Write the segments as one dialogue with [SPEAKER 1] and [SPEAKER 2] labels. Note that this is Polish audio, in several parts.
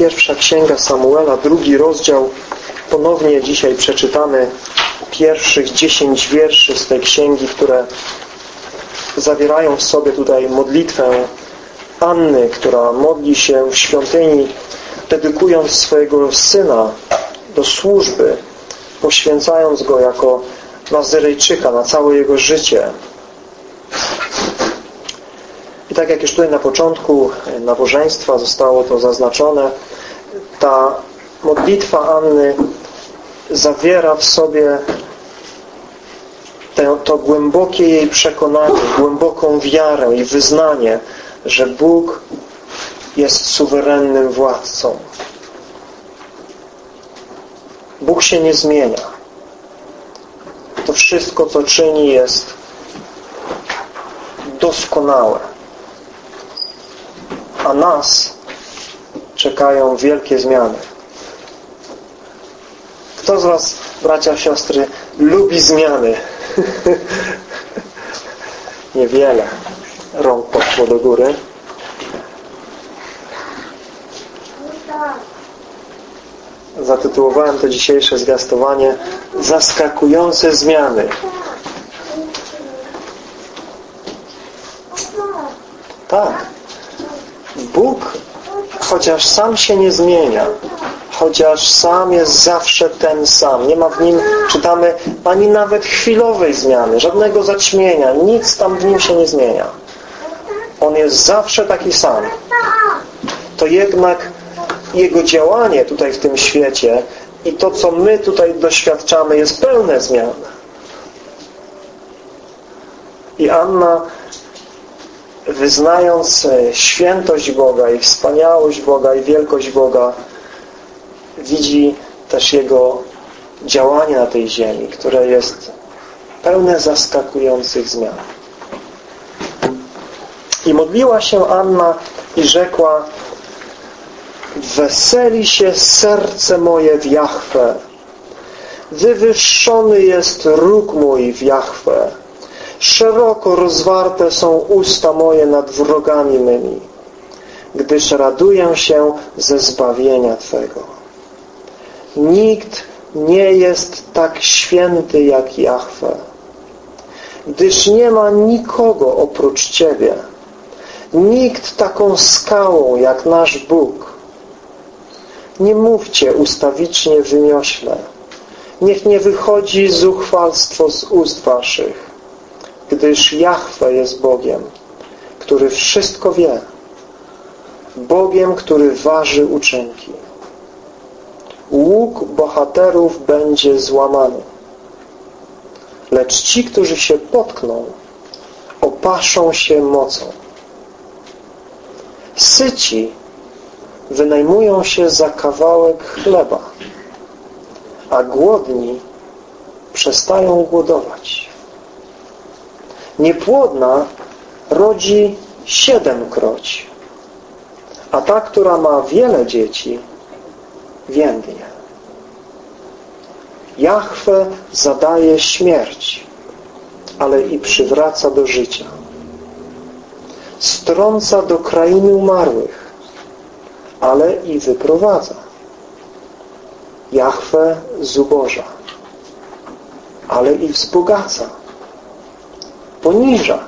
[SPEAKER 1] Pierwsza Księga Samuela, drugi rozdział. Ponownie dzisiaj przeczytamy pierwszych dziesięć wierszy z tej księgi, które zawierają w sobie tutaj modlitwę Anny, która modli się w świątyni, dedykując swojego syna do służby, poświęcając go jako Nazyrejczyka na całe jego życie. I tak jak już tutaj na początku nabożeństwa zostało to zaznaczone, ta modlitwa Anny zawiera w sobie to, to głębokie jej przekonanie, głęboką wiarę i wyznanie, że Bóg jest suwerennym władcą. Bóg się nie zmienia. To wszystko, co czyni, jest doskonałe. A nas czekają wielkie zmiany. Kto z Was, bracia, siostry, lubi zmiany? Niewiele rąk poszło do góry. Zatytułowałem to dzisiejsze zwiastowanie Zaskakujące zmiany. Tak. Bóg, chociaż sam się nie zmienia, chociaż sam jest zawsze ten sam. Nie ma w nim, czytamy, ani nawet chwilowej zmiany, żadnego zaćmienia, nic tam w nim się nie zmienia. On jest zawsze taki sam. To jednak Jego działanie tutaj w tym świecie i to, co my tutaj doświadczamy, jest pełne zmian. I Anna wyznając świętość Boga i wspaniałość Boga i wielkość Boga widzi też Jego działanie na tej ziemi, które jest pełne zaskakujących zmian. I modliła się Anna i rzekła Weseli się serce moje w Jachwę. Wywyższony jest róg mój w Jachwę. Szeroko rozwarte są usta moje nad wrogami mymi, gdyż raduję się ze zbawienia Twego. Nikt nie jest tak święty jak Jahwe, gdyż nie ma nikogo oprócz Ciebie. Nikt taką skałą jak nasz Bóg. Nie mówcie ustawicznie wymiośle. Niech nie wychodzi zuchwalstwo z ust Waszych, gdyż Jahwe jest Bogiem, który wszystko wie. Bogiem, który waży uczynki łuk bohaterów będzie złamany. Lecz ci, którzy się potkną, opaszą się mocą. Syci wynajmują się za kawałek chleba, a głodni przestają głodować. Niepłodna rodzi siedem kroć, a ta, która ma wiele dzieci, więdnie. Jahwe zadaje śmierć, ale i przywraca do życia. Strąca do krainy umarłych, ale i wyprowadza. Jahwe zuboża, ale i wzbogaca. Poniża,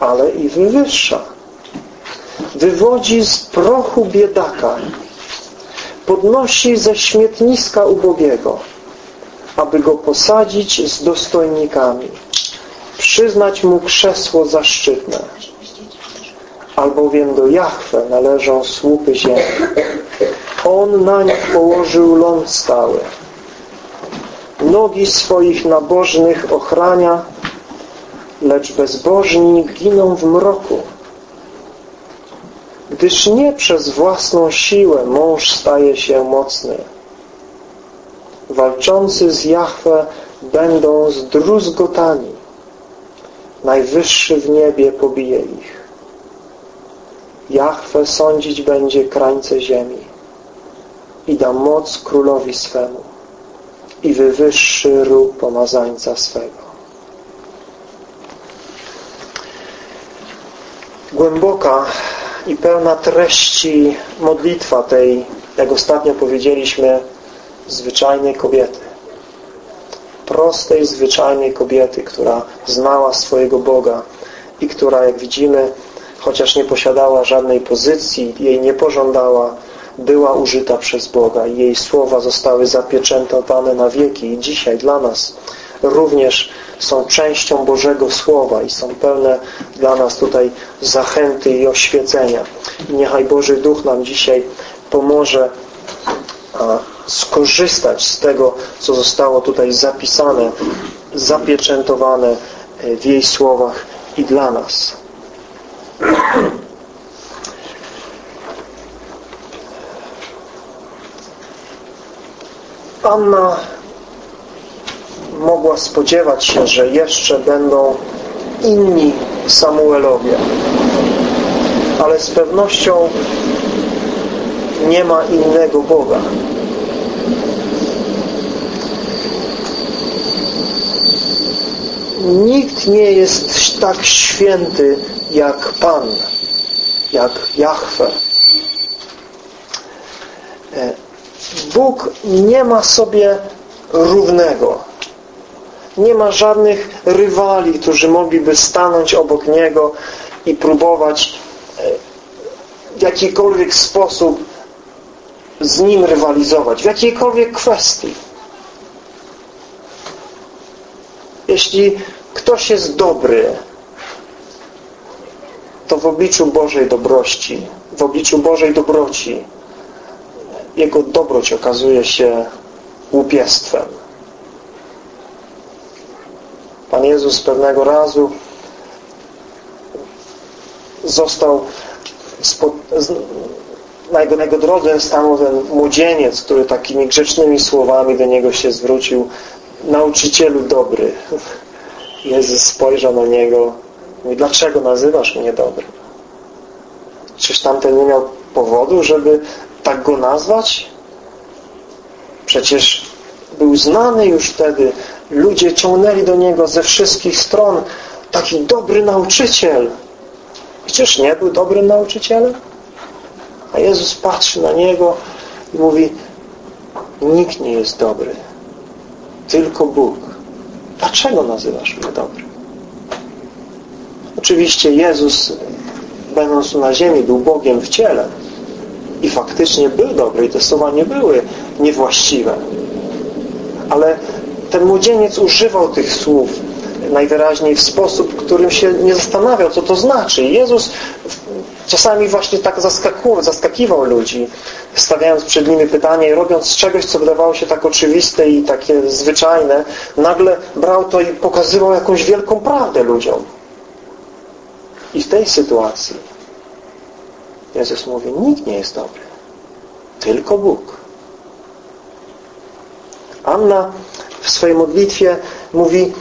[SPEAKER 1] ale i wywyższa. Wywodzi z prochu biedaka podnosi ze śmietniska ubogiego, aby go posadzić z dostojnikami, przyznać mu krzesło zaszczytne. Albowiem do Jachwę należą słupy ziemi. On na nich położył ląd stały. Nogi swoich nabożnych ochrania, lecz bezbożni giną w mroku gdyż nie przez własną siłę mąż staje się mocny. Walczący z Jahwe będą zdruzgotani. Najwyższy w niebie pobije ich. Jahwe sądzić będzie krańce ziemi i da moc królowi swemu i wywyższy róg pomazańca swego. Głęboka i pełna treści modlitwa tej, jak ostatnio powiedzieliśmy, zwyczajnej kobiety. Prostej, zwyczajnej kobiety, która znała swojego Boga i która, jak widzimy, chociaż nie posiadała żadnej pozycji, jej nie pożądała, była użyta przez Boga i jej słowa zostały zapieczętowane na wieki i dzisiaj dla nas również są częścią Bożego Słowa i są pełne dla nas tutaj zachęty i oświecenia. I niechaj Boży Duch nam dzisiaj pomoże skorzystać z tego, co zostało tutaj zapisane, zapieczętowane e, w jej słowach i dla nas. Anna mogła spodziewać się, że jeszcze będą inni Samuelowie. Ale z pewnością nie ma innego Boga. Nikt nie jest tak święty jak Pan, jak Jahwe. E, Bóg nie ma sobie równego. Nie ma żadnych rywali, którzy mogliby stanąć obok Niego i próbować e, w jakikolwiek sposób z Nim rywalizować, w jakiejkolwiek kwestii. Jeśli ktoś jest dobry, to w obliczu Bożej dobrości, w obliczu Bożej dobroci jego dobroć okazuje się łupiestwem. Pan Jezus pewnego razu został spod, na, jego, na jego drodze stanął ten młodzieniec, który takimi grzecznymi słowami do niego się zwrócił nauczycielu dobry. Jezus spojrzał na niego mówi, dlaczego nazywasz mnie dobry? Czyż tamten nie miał powodu, żeby tak go nazwać? Przecież był znany już wtedy. Ludzie ciągnęli do niego ze wszystkich stron. Taki dobry nauczyciel. Przecież nie był dobrym nauczycielem? A Jezus patrzy na niego i mówi nikt nie jest dobry. Tylko Bóg. Dlaczego nazywasz mnie dobry? Oczywiście Jezus, będąc na ziemi, był Bogiem w ciele i faktycznie był dobry i te słowa nie były niewłaściwe. Ale ten młodzieniec używał tych słów najwyraźniej w sposób, którym się nie zastanawiał, co to znaczy. Jezus czasami właśnie tak zaskakiwał, zaskakiwał ludzi, stawiając przed nimi pytania i robiąc czegoś, co wydawało się tak oczywiste i takie zwyczajne, nagle brał to i pokazywał jakąś wielką prawdę ludziom. I w tej sytuacji Jezus mówi, nikt nie jest dobry. Tylko Bóg. Anna w swojej modlitwie mówi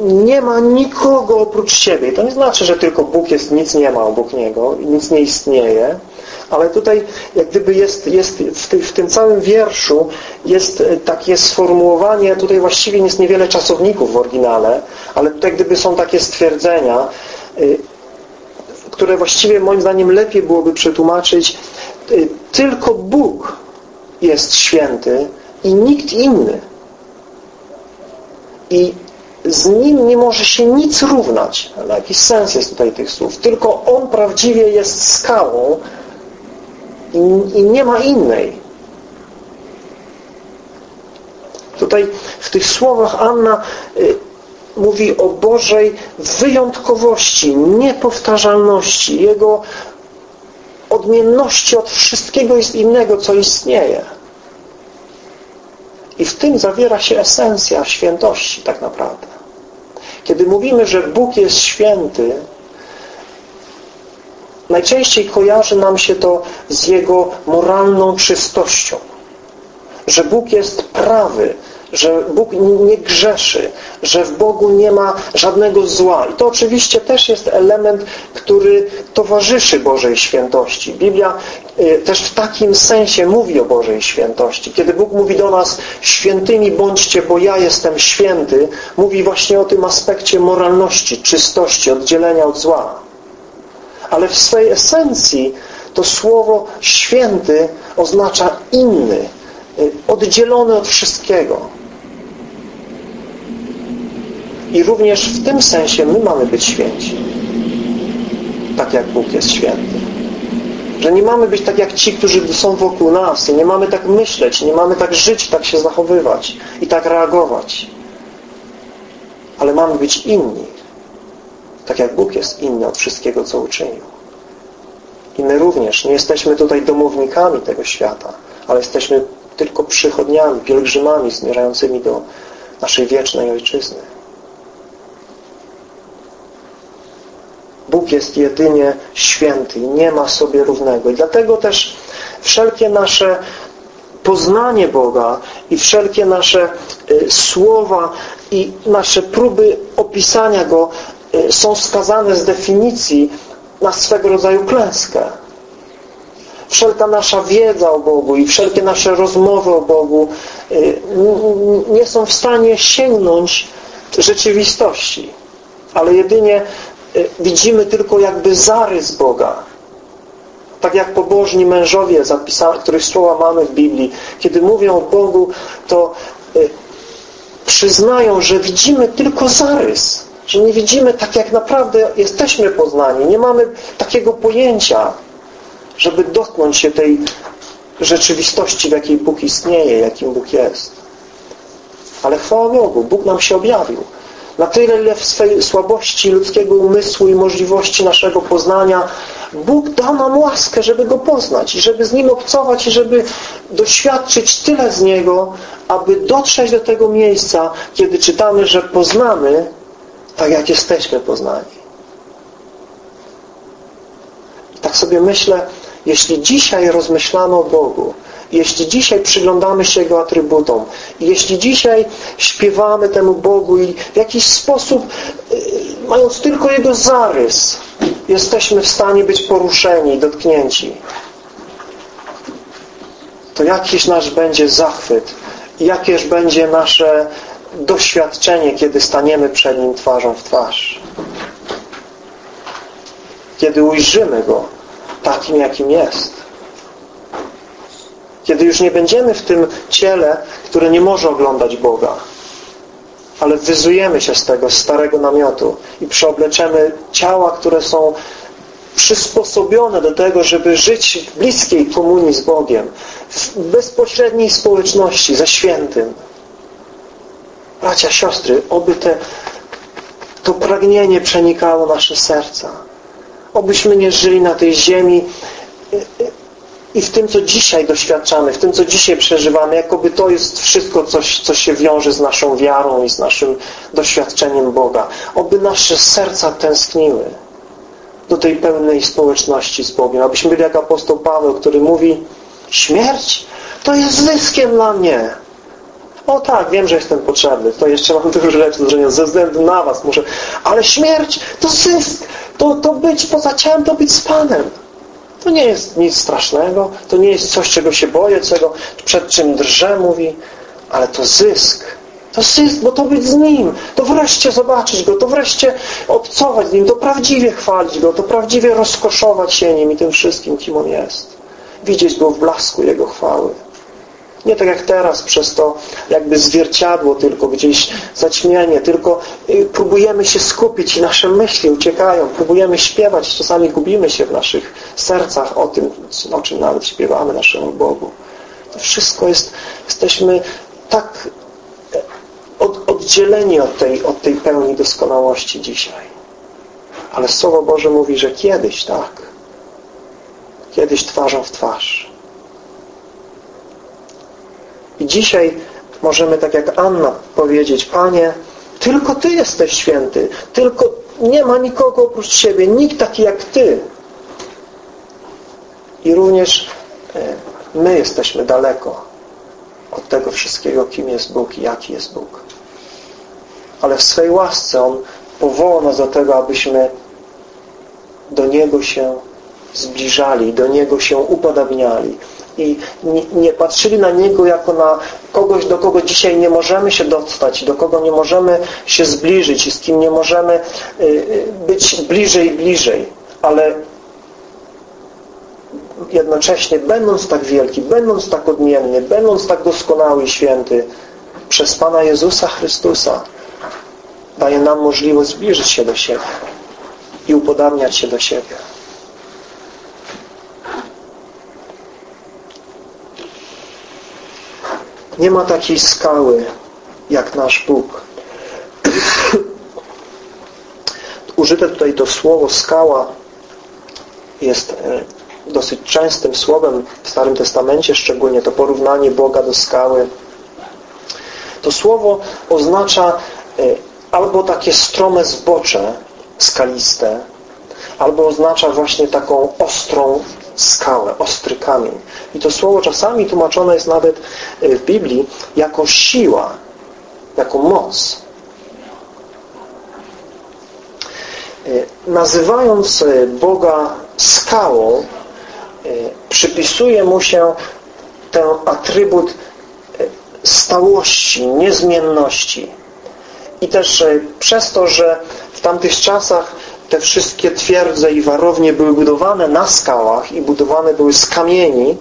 [SPEAKER 1] nie ma nikogo oprócz siebie. To nie znaczy, że tylko Bóg jest, nic nie ma obok Niego, nic nie istnieje, ale tutaj jak gdyby jest, jest w, ty, w tym całym wierszu jest takie sformułowanie, tutaj właściwie jest niewiele czasowników w oryginale, ale tutaj gdyby są takie stwierdzenia, y, które właściwie moim zdaniem lepiej byłoby przetłumaczyć y, tylko Bóg jest święty i nikt inny. I z Nim nie może się nic równać. Ale jakiś sens jest tutaj tych słów. Tylko On prawdziwie jest skałą i, i nie ma innej. Tutaj w tych słowach Anna y, mówi o Bożej wyjątkowości, niepowtarzalności, Jego odmienności od wszystkiego innego, co istnieje. I w tym zawiera się esencja świętości tak naprawdę. Kiedy mówimy, że Bóg jest święty, najczęściej kojarzy nam się to z Jego moralną czystością. Że Bóg jest prawy, że Bóg nie grzeszy, że w Bogu nie ma żadnego zła. I to oczywiście też jest element, który towarzyszy Bożej świętości. Biblia y, też w takim sensie mówi o Bożej świętości. Kiedy Bóg mówi do nas świętymi bądźcie, bo ja jestem święty, mówi właśnie o tym aspekcie moralności, czystości, oddzielenia od zła. ale w swej esencji to słowo święty oznacza inny, y, oddzielony od wszystkiego. I również w tym sensie my mamy być święci. Tak jak Bóg jest święty. Że nie mamy być tak jak ci, którzy są wokół nas. I nie mamy tak myśleć, nie mamy tak żyć, tak się zachowywać i tak reagować. Ale mamy być inni. Tak jak Bóg jest inny od wszystkiego, co uczynił. I my również nie jesteśmy tutaj domownikami tego świata, ale jesteśmy tylko przychodniami, pielgrzymami zmierzającymi do naszej wiecznej Ojczyzny. Bóg jest jedynie święty i nie ma sobie równego. I dlatego też wszelkie nasze poznanie Boga i wszelkie nasze y, słowa i nasze próby opisania Go y, są skazane z definicji na swego rodzaju klęskę. Wszelka nasza wiedza o Bogu i wszelkie nasze rozmowy o Bogu y, nie są w stanie sięgnąć rzeczywistości, ale jedynie widzimy tylko jakby zarys Boga. Tak jak pobożni mężowie, których słowa mamy w Biblii, kiedy mówią o Bogu, to y, przyznają, że widzimy tylko zarys. Że nie widzimy tak, jak naprawdę jesteśmy poznani. Nie mamy takiego pojęcia, żeby dotknąć się tej rzeczywistości, w jakiej Bóg istnieje, jakim Bóg jest. Ale chwała Bogu, Bóg nam się objawił na tyle, ile w swej słabości ludzkiego umysłu i możliwości naszego poznania Bóg dał nam łaskę, żeby Go poznać i żeby z Nim obcować i żeby doświadczyć tyle z Niego, aby dotrzeć do tego miejsca, kiedy czytamy, że poznamy tak, jak jesteśmy poznani. I tak sobie myślę, jeśli dzisiaj rozmyślamy o Bogu, jeśli dzisiaj przyglądamy się Jego atrybutom, jeśli dzisiaj śpiewamy temu Bogu i w jakiś sposób, y, mając tylko Jego zarys, jesteśmy w stanie być poruszeni, dotknięci, to jakiś nasz będzie zachwyt, jakież będzie nasze doświadczenie, kiedy staniemy przed Nim twarzą w twarz. Kiedy ujrzymy Go takim, jakim jest. Kiedy już nie będziemy w tym ciele, które nie może oglądać Boga, ale wyzujemy się z tego starego namiotu i przeobleczemy ciała, które są przysposobione do tego, żeby żyć w bliskiej komunii z Bogiem, w bezpośredniej społeczności ze świętym. Bracia, siostry, oby te, to pragnienie przenikało nasze serca. Obyśmy nie żyli na tej ziemi i w tym, co dzisiaj doświadczamy, w tym, co dzisiaj przeżywamy, jakoby to jest wszystko coś, co się wiąże z naszą wiarą i z naszym doświadczeniem Boga. Oby nasze serca tęskniły do tej pełnej społeczności z Bogiem. Abyśmy byli jak apostoł Paweł, który mówi śmierć to jest zyskiem dla mnie. O tak, wiem, że jestem potrzebny. To jeszcze mam dużo rzeczy do zrobienia ze względu na Was. Muszę... Ale śmierć to zysk. To, to być poza ciałem, to być z Panem. To nie jest nic strasznego, to nie jest coś, czego się boję, czego, przed czym drżę, mówi, ale to zysk. To zysk, bo to być z Nim, to wreszcie zobaczyć Go, to wreszcie obcować z Nim, to prawdziwie chwalić Go, to prawdziwie rozkoszować się Nim i tym wszystkim, kim On jest. Widzieć Go w blasku Jego chwały. Nie tak jak teraz, przez to jakby zwierciadło tylko, gdzieś zaćmienie, tylko y, próbujemy się skupić i nasze myśli uciekają, próbujemy śpiewać, czasami gubimy się w naszych sercach o tym, o czym nawet śpiewamy naszemu Bogu. To wszystko jest, jesteśmy tak e, od, oddzieleni od tej, od tej pełni doskonałości dzisiaj. Ale Słowo Boże mówi, że kiedyś tak, kiedyś twarzą w twarz. I dzisiaj możemy tak jak Anna powiedzieć, Panie, tylko Ty jesteś święty, tylko nie ma nikogo oprócz Ciebie, nikt taki jak Ty. I również e, my jesteśmy daleko od tego wszystkiego, kim jest Bóg i jaki jest Bóg. Ale w swej łasce On powoła nas do tego, abyśmy do Niego się zbliżali, do Niego się upodabniali, i nie, patrzyli na Niego jako na kogoś, do kogo dzisiaj nie możemy się dostać, do kogo nie możemy się zbliżyć i z kim nie możemy y, y, być bliżej bliżej, ale jednocześnie będąc tak wielki, będąc tak odmienny, będąc tak doskonały i święty, przez Pana Jezusa Chrystusa daje nam możliwość zbliżyć się do siebie i upodabniać się do siebie. Nie ma takiej skały jak nasz Bóg. Użyte tutaj to słowo skała jest e, dosyć częstym słowem w Starym Testamencie, szczególnie to porównanie Boga do skały. To słowo oznacza e, albo takie strome zbocze skaliste, albo oznacza właśnie taką ostrą skałę, ostry kamień. I to słowo czasami tłumaczone jest nawet e, w Biblii jako siła, jako moc. E, nazywając Boga skałą, przypisuje mu się ten atrybut stałości, niezmienności. I też przez to, że w tamtych czasach te wszystkie twierdze i warownie były budowane na skałach i budowane były z kamieni,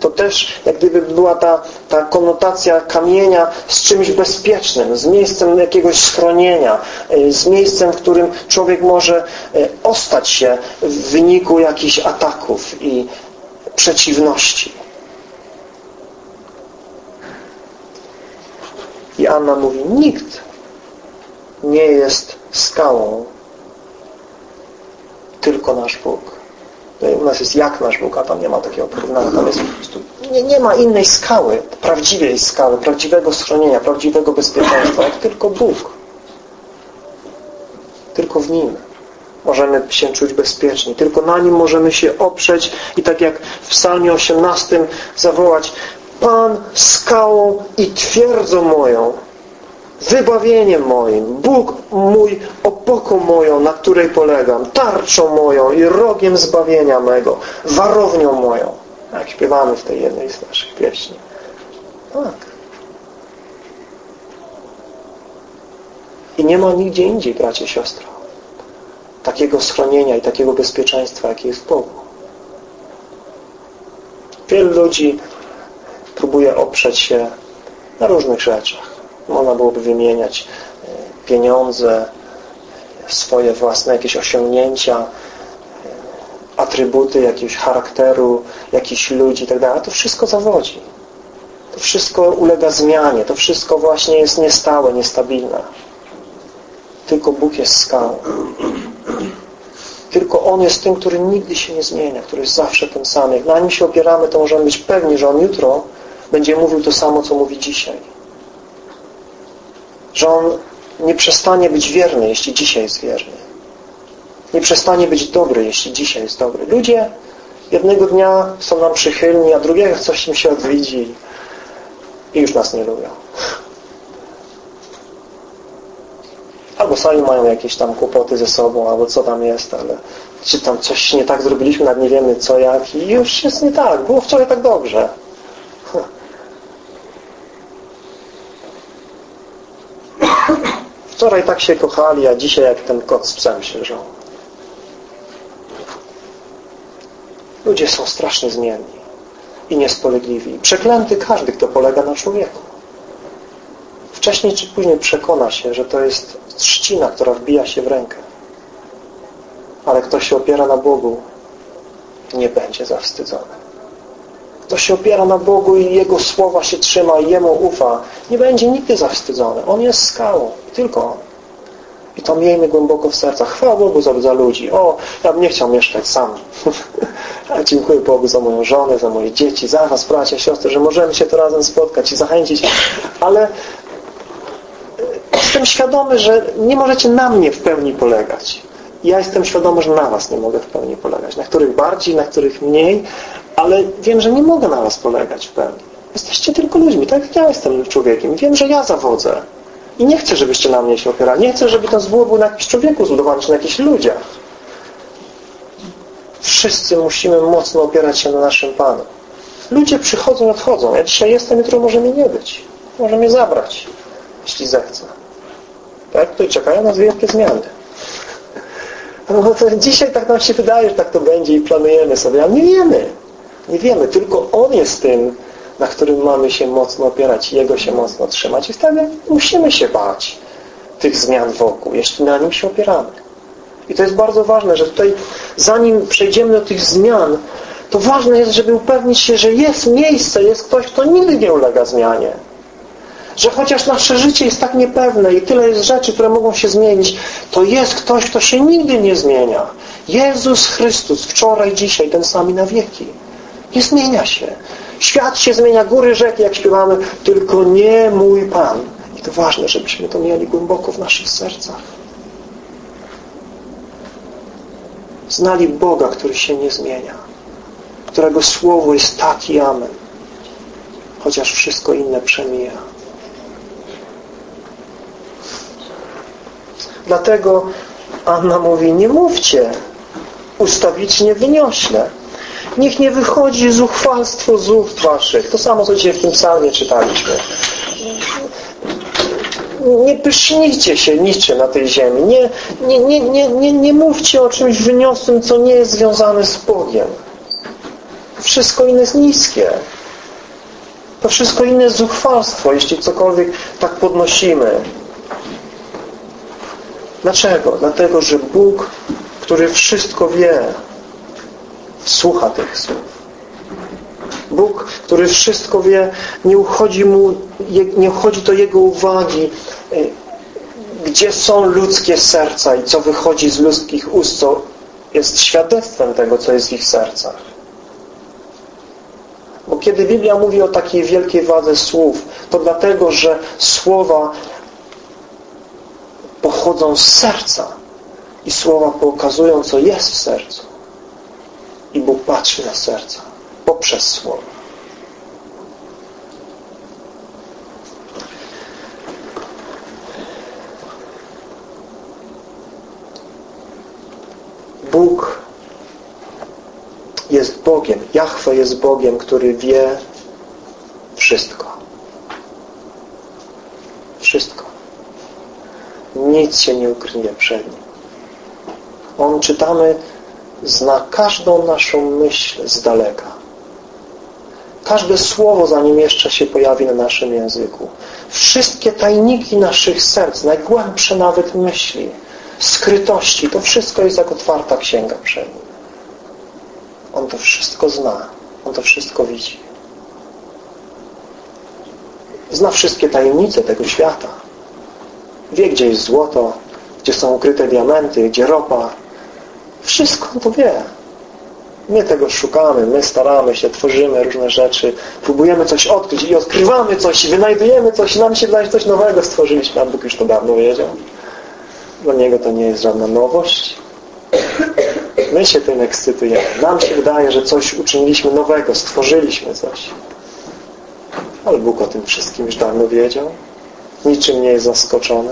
[SPEAKER 1] to też jak gdyby była ta, ta konotacja kamienia z czymś bezpiecznym, z miejscem jakiegoś schronienia, e, z miejscem, w którym człowiek może e, ostać się w wyniku jakichś ataków i przeciwności. I Anna mówi, nikt nie jest skałą, tylko nasz Bóg. U nas jest jak nasz Bóg, a tam nie ma takiego porównania. Tam jest nie, nie ma innej skały, prawdziwej skały, prawdziwego schronienia, prawdziwego bezpieczeństwa, jak tylko Bóg. Tylko w Nim możemy się czuć bezpieczni. Tylko na Nim możemy się oprzeć i tak jak w psalmie 18 zawołać Pan skałą i twierdzą moją, wybawieniem moim, Bóg mój opoką moją, na której polegam, tarczą moją i rogiem zbawienia mego, warownią moją. Jak śpiewamy w tej jednej z naszych pieśni. Tak. I nie ma nigdzie indziej, bracie, siostro, takiego schronienia i takiego bezpieczeństwa, jakie jest w Bogu. Wielu ludzi próbuje oprzeć się na różnych rzeczach. Można byłoby wymieniać e, pieniądze, swoje własne jakieś osiągnięcia, e, atrybuty jakiegoś charakteru, jakichś ludzi itd. Tak to wszystko zawodzi. To wszystko ulega zmianie. To wszystko właśnie jest niestałe, niestabilne. Tylko Bóg jest skałą. Tylko On jest tym, który nigdy się nie zmienia, który jest zawsze tym samym. Jak na Nim się opieramy, to możemy być pewni, że On jutro będzie mówił to samo, co mówi dzisiaj. Że On nie przestanie być wierny, jeśli dzisiaj jest wierny. Nie przestanie być dobry, jeśli dzisiaj jest dobry. Ludzie jednego dnia są nam przychylni, a drugiego coś im się odwiedzi i już nas nie lubią. Albo sami mają jakieś tam kłopoty ze sobą, albo co tam jest, ale czy tam coś nie tak zrobiliśmy, nawet nie wiemy co, jak i już jest nie tak. Było wczoraj tak dobrze. Wczoraj tak się kochali, a dzisiaj jak ten kot z psem się żył. Ludzie są strasznie zmienni i niespolegliwi. Przeklęty każdy, kto polega na człowieku. Wcześniej czy później przekona się, że to jest trzcina, która wbija się w rękę. Ale kto się opiera na Bogu, nie będzie zawstydzony. Kto się opiera na Bogu i Jego słowa się trzyma i Jemu ufa, nie będzie nigdy zawstydzony. On jest skałą. Tylko On. I to miejmy głęboko w sercach. Chwała Bogu za, za ludzi. O, ja bym nie chciał mieszkać sam. A dziękuję Bogu za moją żonę, za moje dzieci, za was, bracia, siostry, że możemy się tu razem spotkać i zachęcić. Ale e, jestem świadomy, że nie możecie na mnie w pełni polegać. Ja jestem świadomy, że na was nie mogę w pełni polegać. Na których bardziej, na których mniej, ale wiem, że nie mogę na was polegać w pełni. Jesteście tylko ludźmi, tak jak ja jestem człowiekiem. Wiem, że ja zawodzę. I nie chcę, żebyście na mnie się opierali. Nie chcę, żeby ten zbór był na jakimś człowieku zbudowany, czy na jakichś ludziach. Wszyscy musimy mocno opierać się na naszym Panu. Ludzie przychodzą i odchodzą. Ja dzisiaj jestem, jutro może mnie nie być. Może mnie zabrać, jeśli zechce. Tak? Tutaj czekają nas wielkie zmiany. No to dzisiaj tak nam się wydaje, że tak to będzie i planujemy sobie, ale nie wiemy. Nie wiemy, tylko On jest tym, na którym mamy się mocno opierać, Jego się mocno trzymać i wtedy musimy się bać tych zmian wokół, jeśli na Nim się opieramy. I to jest bardzo ważne, że tutaj zanim przejdziemy do tych zmian, to ważne jest, żeby upewnić się, że jest miejsce, jest ktoś, kto nigdy nie ulega zmianie. Że chociaż nasze życie jest tak niepewne i tyle jest rzeczy, które mogą się zmienić, to jest ktoś, kto się nigdy nie zmienia. Jezus Chrystus, wczoraj, dzisiaj, ten sami na wieki. Nie zmienia się. Świat się zmienia, góry, rzeki, jak śpiewamy, tylko nie mój Pan. I to ważne, żebyśmy to mieli głęboko w naszych sercach. Znali Boga, który się nie zmienia. Którego Słowo jest taki amen. Chociaż wszystko inne przemija. Dlatego Anna mówi, nie mówcie ustawicznie wyniośle. Niech nie wychodzi zuchwalstwo z ust waszych. To samo, co dzisiaj w tym psalmie czytaliśmy. Nie pysznijcie się niczym na tej ziemi. Nie, nie, nie, nie, nie, nie mówcie o czymś wyniosłym, co nie jest związane z Bogiem. Wszystko inne jest niskie. To wszystko inne jest zuchwalstwo, jeśli cokolwiek tak podnosimy. Dlaczego? Dlatego, że Bóg, który wszystko wie, słucha tych słów. Bóg, który wszystko wie, nie uchodzi mu, nie uchodzi do Jego uwagi, y, gdzie są ludzkie serca i co wychodzi z ludzkich ust, co jest świadectwem tego, co jest w ich sercach. Bo kiedy Biblia mówi o takiej wielkiej wadze słów, to dlatego, że słowa pochodzą z serca i słowa pokazują, co jest w sercu. I Bóg patrzy na serca poprzez słowa. Bóg jest Bogiem. Jahwe jest Bogiem, który wie wszystko. Wszystko. Nic się nie ukryje przed Nim. On, czytamy, zna każdą naszą myśl z daleka. Każde słowo, zanim jeszcze się pojawi na naszym języku. Wszystkie tajniki naszych serc, najgłębsze nawet myśli, skrytości, to wszystko jest jak otwarta księga przed Nim. On to wszystko zna. On to wszystko widzi. Zna wszystkie tajemnice tego świata. Wie, gdzie jest złoto, gdzie są ukryte diamenty, gdzie ropa. Wszystko on to wie. My tego szukamy, my staramy się, tworzymy różne rzeczy, próbujemy coś odkryć i odkrywamy coś wynajdujemy coś nam się wydaje, coś nowego stworzyliśmy, a Bóg już to dawno wiedział. Dla Niego to nie jest żadna nowość. My się tym ekscytujemy. Nam się wydaje, że coś uczyniliśmy nowego, stworzyliśmy coś. Ale Bóg o tym wszystkim już dawno wiedział. Niczym nie jest zaskoczony.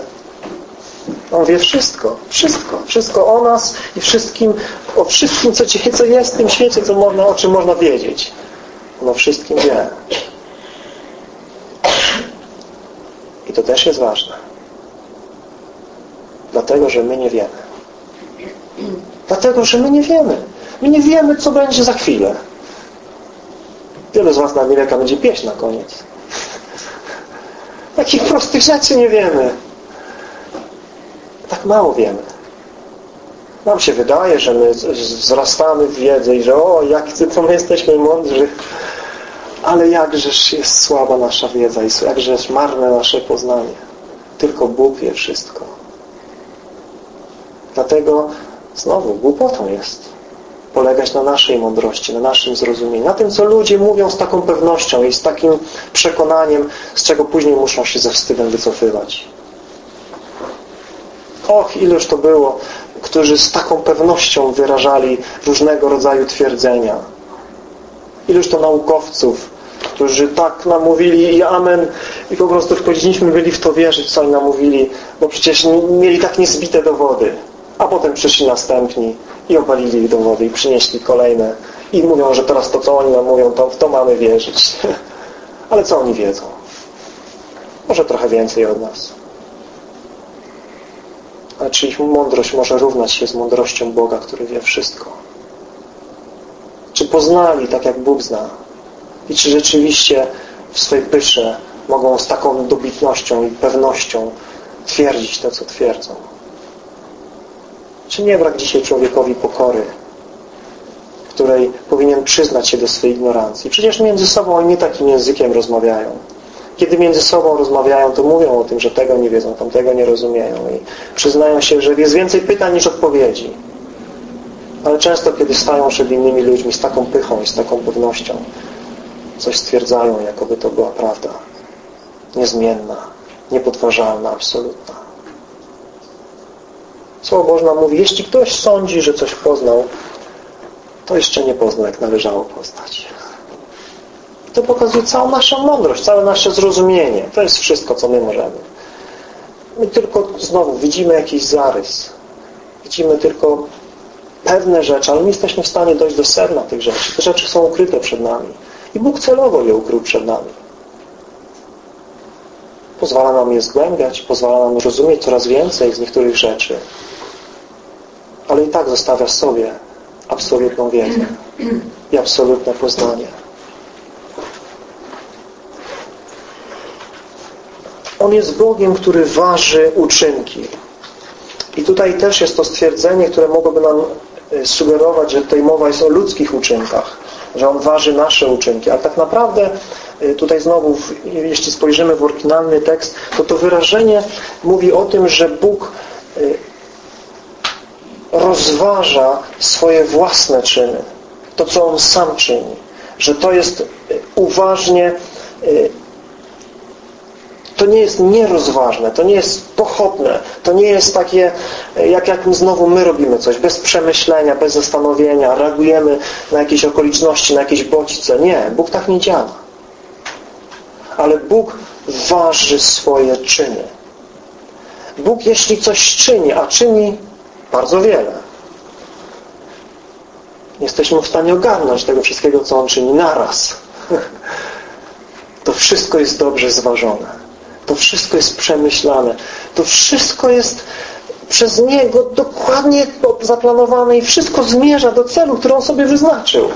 [SPEAKER 1] On wie wszystko, wszystko, wszystko o nas i wszystkim, o wszystkim, co, co jest w tym świecie, co można, o czym można wiedzieć. On o wszystkim wie. I to też jest ważne. Dlatego, że my nie wiemy. Dlatego, że my nie wiemy. My nie wiemy, co będzie za chwilę. Wielu z Was na Mileka będzie pieść na koniec. Takich prostych rzeczy nie wiemy. Tak mało wiemy. Nam się wydaje, że my wzrastamy w wiedzę i że o, jak to my jesteśmy mądrzy. Ale jakżeż jest słaba nasza wiedza i jakżeż marne nasze poznanie. Tylko Bóg wie wszystko. Dlatego znowu głupotą jest polegać na naszej mądrości, na naszym zrozumieniu, na tym, co ludzie mówią z taką pewnością i z takim przekonaniem, z czego później muszą się ze wstydem wycofywać. Och, ilość to było, którzy z taką pewnością wyrażali różnego rodzaju twierdzenia. Ilość to naukowców, którzy tak nam mówili i amen i po prostu powinniśmy byli w to wierzyć, co oni nam mówili, bo przecież mieli tak niezbite dowody. A potem przyszli następni i obalili ich dowody i przynieśli kolejne i mówią, że teraz to, co oni nam mówią, to w to mamy wierzyć. Ale co oni wiedzą? Może trochę więcej od nas. Ale czy ich mądrość może równać się z mądrością Boga, który wie wszystko? Czy poznali tak, jak Bóg zna i czy rzeczywiście w swojej pysze mogą z taką dobitnością i pewnością twierdzić to, co twierdzą. Czy nie brak dzisiaj człowiekowi pokory, której powinien przyznać się do swojej ignorancji? Przecież między sobą oni nie takim językiem rozmawiają. Kiedy między sobą rozmawiają, to mówią o tym, że tego nie wiedzą, tamtego nie rozumieją i przyznają się, że jest więcej pytań niż odpowiedzi. Ale często, kiedy stają przed innymi ludźmi z taką pychą i z taką pewnością, coś stwierdzają, jakoby to była prawda. Niezmienna, niepodważalna, absolutna. Słowo Boże mówi, jeśli ktoś sądzi, że coś poznał, to jeszcze nie poznał, jak należało poznać. To pokazuje całą naszą mądrość, całe nasze zrozumienie. To jest wszystko, co my możemy. My tylko znowu widzimy jakiś zarys. Widzimy tylko pewne rzeczy, ale nie jesteśmy w stanie dojść do sedna tych rzeczy. Te rzeczy są ukryte przed nami. I Bóg celowo je ukrył przed nami. Pozwala nam je zgłębiać, pozwala nam rozumieć coraz więcej z niektórych rzeczy. Ale i tak zostawia sobie absolutną wiedzę i absolutne poznanie. On jest Bogiem, który waży uczynki. I tutaj też jest to stwierdzenie, które mogłoby nam e, sugerować, że tutaj mowa jest o ludzkich uczynkach, że On waży nasze uczynki. Ale tak naprawdę e, tutaj znowu, jeśli spojrzymy w oryginalny tekst, to to wyrażenie mówi o tym, że Bóg e, rozważa swoje własne czyny. To, co On sam czyni. Że to jest uważnie to nie jest nierozważne, to nie jest pochopne, to nie jest takie, jak, jak znowu my robimy coś, bez przemyślenia, bez zastanowienia, reagujemy na jakieś okoliczności, na jakieś bodźce. Nie, Bóg tak nie działa. Ale Bóg waży swoje czyny. Bóg jeśli coś czyni, a czyni bardzo wiele, jesteśmy w stanie ogarnąć tego wszystkiego, co On czyni naraz. To wszystko jest dobrze zważone. To wszystko jest przemyślane. To wszystko jest przez Niego dokładnie zaplanowane i wszystko zmierza do celu, który On sobie wyznaczył.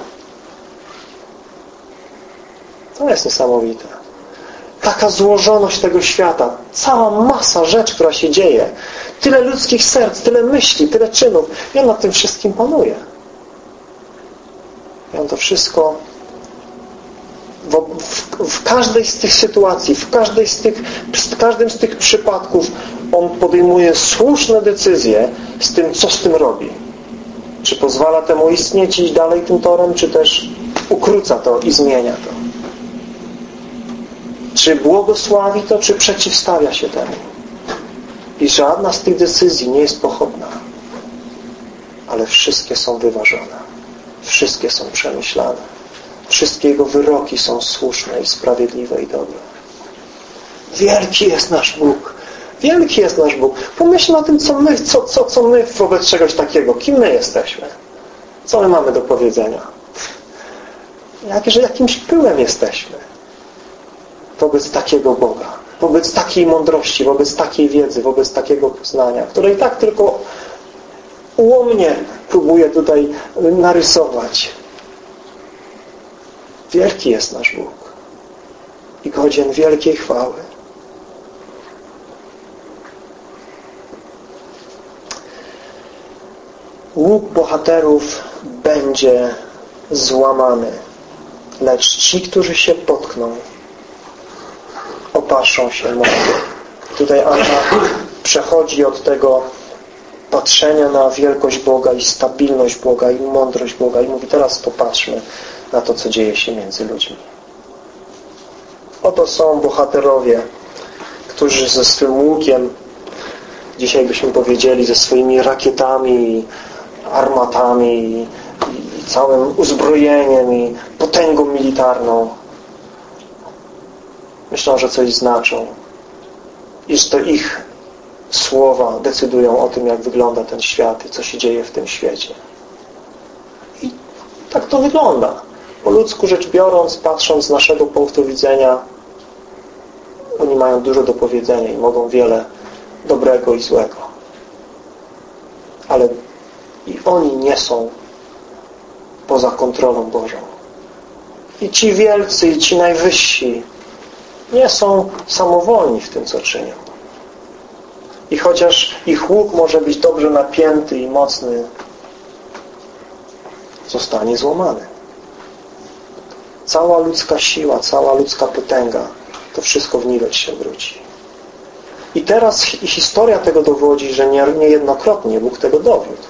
[SPEAKER 1] To jest niesamowite. Taka złożoność tego świata, cała masa rzeczy, która się dzieje, tyle ludzkich serc, tyle myśli, tyle czynów i On nad tym wszystkim panuje. I On to wszystko w, w, w, każdej z tych sytuacji, w, każdej z tych, w każdym z tych przypadków on podejmuje słuszne decyzje z tym, co z tym robi. Czy pozwala temu istnieć, iść dalej tym torem, czy też ukróca to i zmienia to. Czy błogosławi to, czy przeciwstawia się temu. I żadna z tych decyzji nie jest pochodna. Ale wszystkie są wyważone. Wszystkie są przemyślane. Wszystkie Jego wyroki są słuszne i sprawiedliwe i dobre. Wielki jest nasz Bóg. Wielki jest nasz Bóg. Pomyślmy o tym, co my, co, co, co my wobec czegoś takiego. Kim my jesteśmy? Co my mamy do powiedzenia? Jakże jakimś pyłem jesteśmy wobec takiego Boga, wobec takiej mądrości, wobec takiej wiedzy, wobec takiego poznania, które i tak tylko ułomnie próbuje tutaj narysować. Wielki jest nasz Bóg i godzien wielkiej chwały. Łuk bohaterów będzie złamany, lecz ci, którzy się potkną, opaszą się mocą. Tutaj Anna przechodzi od tego patrzenia na wielkość Boga i stabilność Boga i mądrość Boga i mówi, teraz popatrzmy na to, co dzieje się między ludźmi. Oto są bohaterowie, którzy ze swym łukiem, dzisiaj byśmy powiedzieli, ze swoimi rakietami, armatami i całym uzbrojeniem i potęgą militarną myślą, że coś znaczą i że to ich słowa decydują o tym, jak wygląda ten świat i co się dzieje w tym świecie. I tak to wygląda. Po ludzku rzecz biorąc, patrząc z naszego punktu widzenia, oni mają dużo do powiedzenia i mogą wiele dobrego i złego. Ale i oni nie są poza kontrolą Bożą. I ci wielcy, i ci najwyżsi nie są samowolni w tym, co czynią. I chociaż ich łuk może być dobrze napięty i mocny, zostanie złamany. Cała ludzka siła, cała ludzka potęga, to wszystko w niwecz się wróci. I teraz historia tego dowodzi, że niejednokrotnie Bóg tego dowiódł.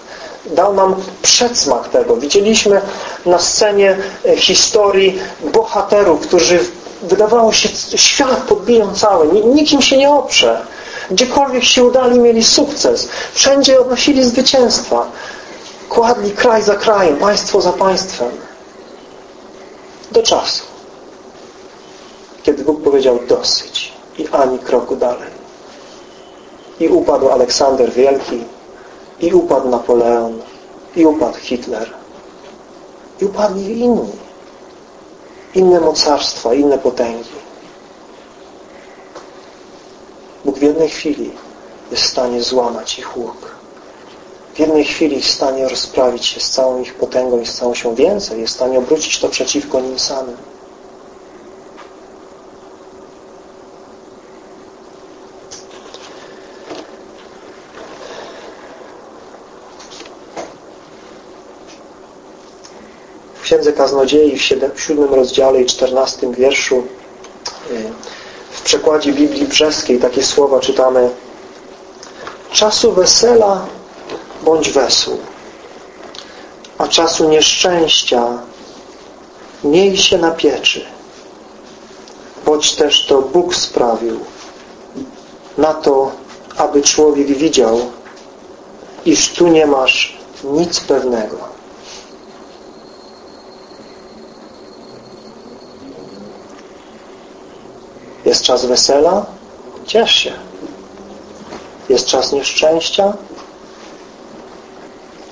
[SPEAKER 1] Dał nam przedsmak tego. Widzieliśmy na scenie e, historii bohaterów, którzy wydawało się, świat podbiją cały, nikim się nie oprze. Gdziekolwiek się udali, mieli sukces. Wszędzie odnosili zwycięstwa. Kładli kraj za krajem, państwo za państwem. Do czasu. Kiedy Bóg powiedział dosyć i ani kroku dalej. I upadł Aleksander Wielki, i upadł Napoleon, i upadł Hitler. I upadli inni. Inne mocarstwa, inne potęgi. Bóg w jednej chwili jest w stanie złamać ich łuk. W jednej chwili jest w stanie rozprawić się z całą ich potęgą i z całą się więcej. Jest w stanie obrócić to przeciwko nim samym. W Księdze Kaznodziei w siódmym rozdziale i czternastym wierszu y, w przekładzie Biblii Brzeskiej takie słowa czytamy Czasu wesela bądź wesół, a czasu nieszczęścia miej się na pieczy, boć też to Bóg sprawił na to, aby człowiek widział, iż tu nie masz nic pewnego. Jest czas wesela? Ciesz się. Jest czas nieszczęścia?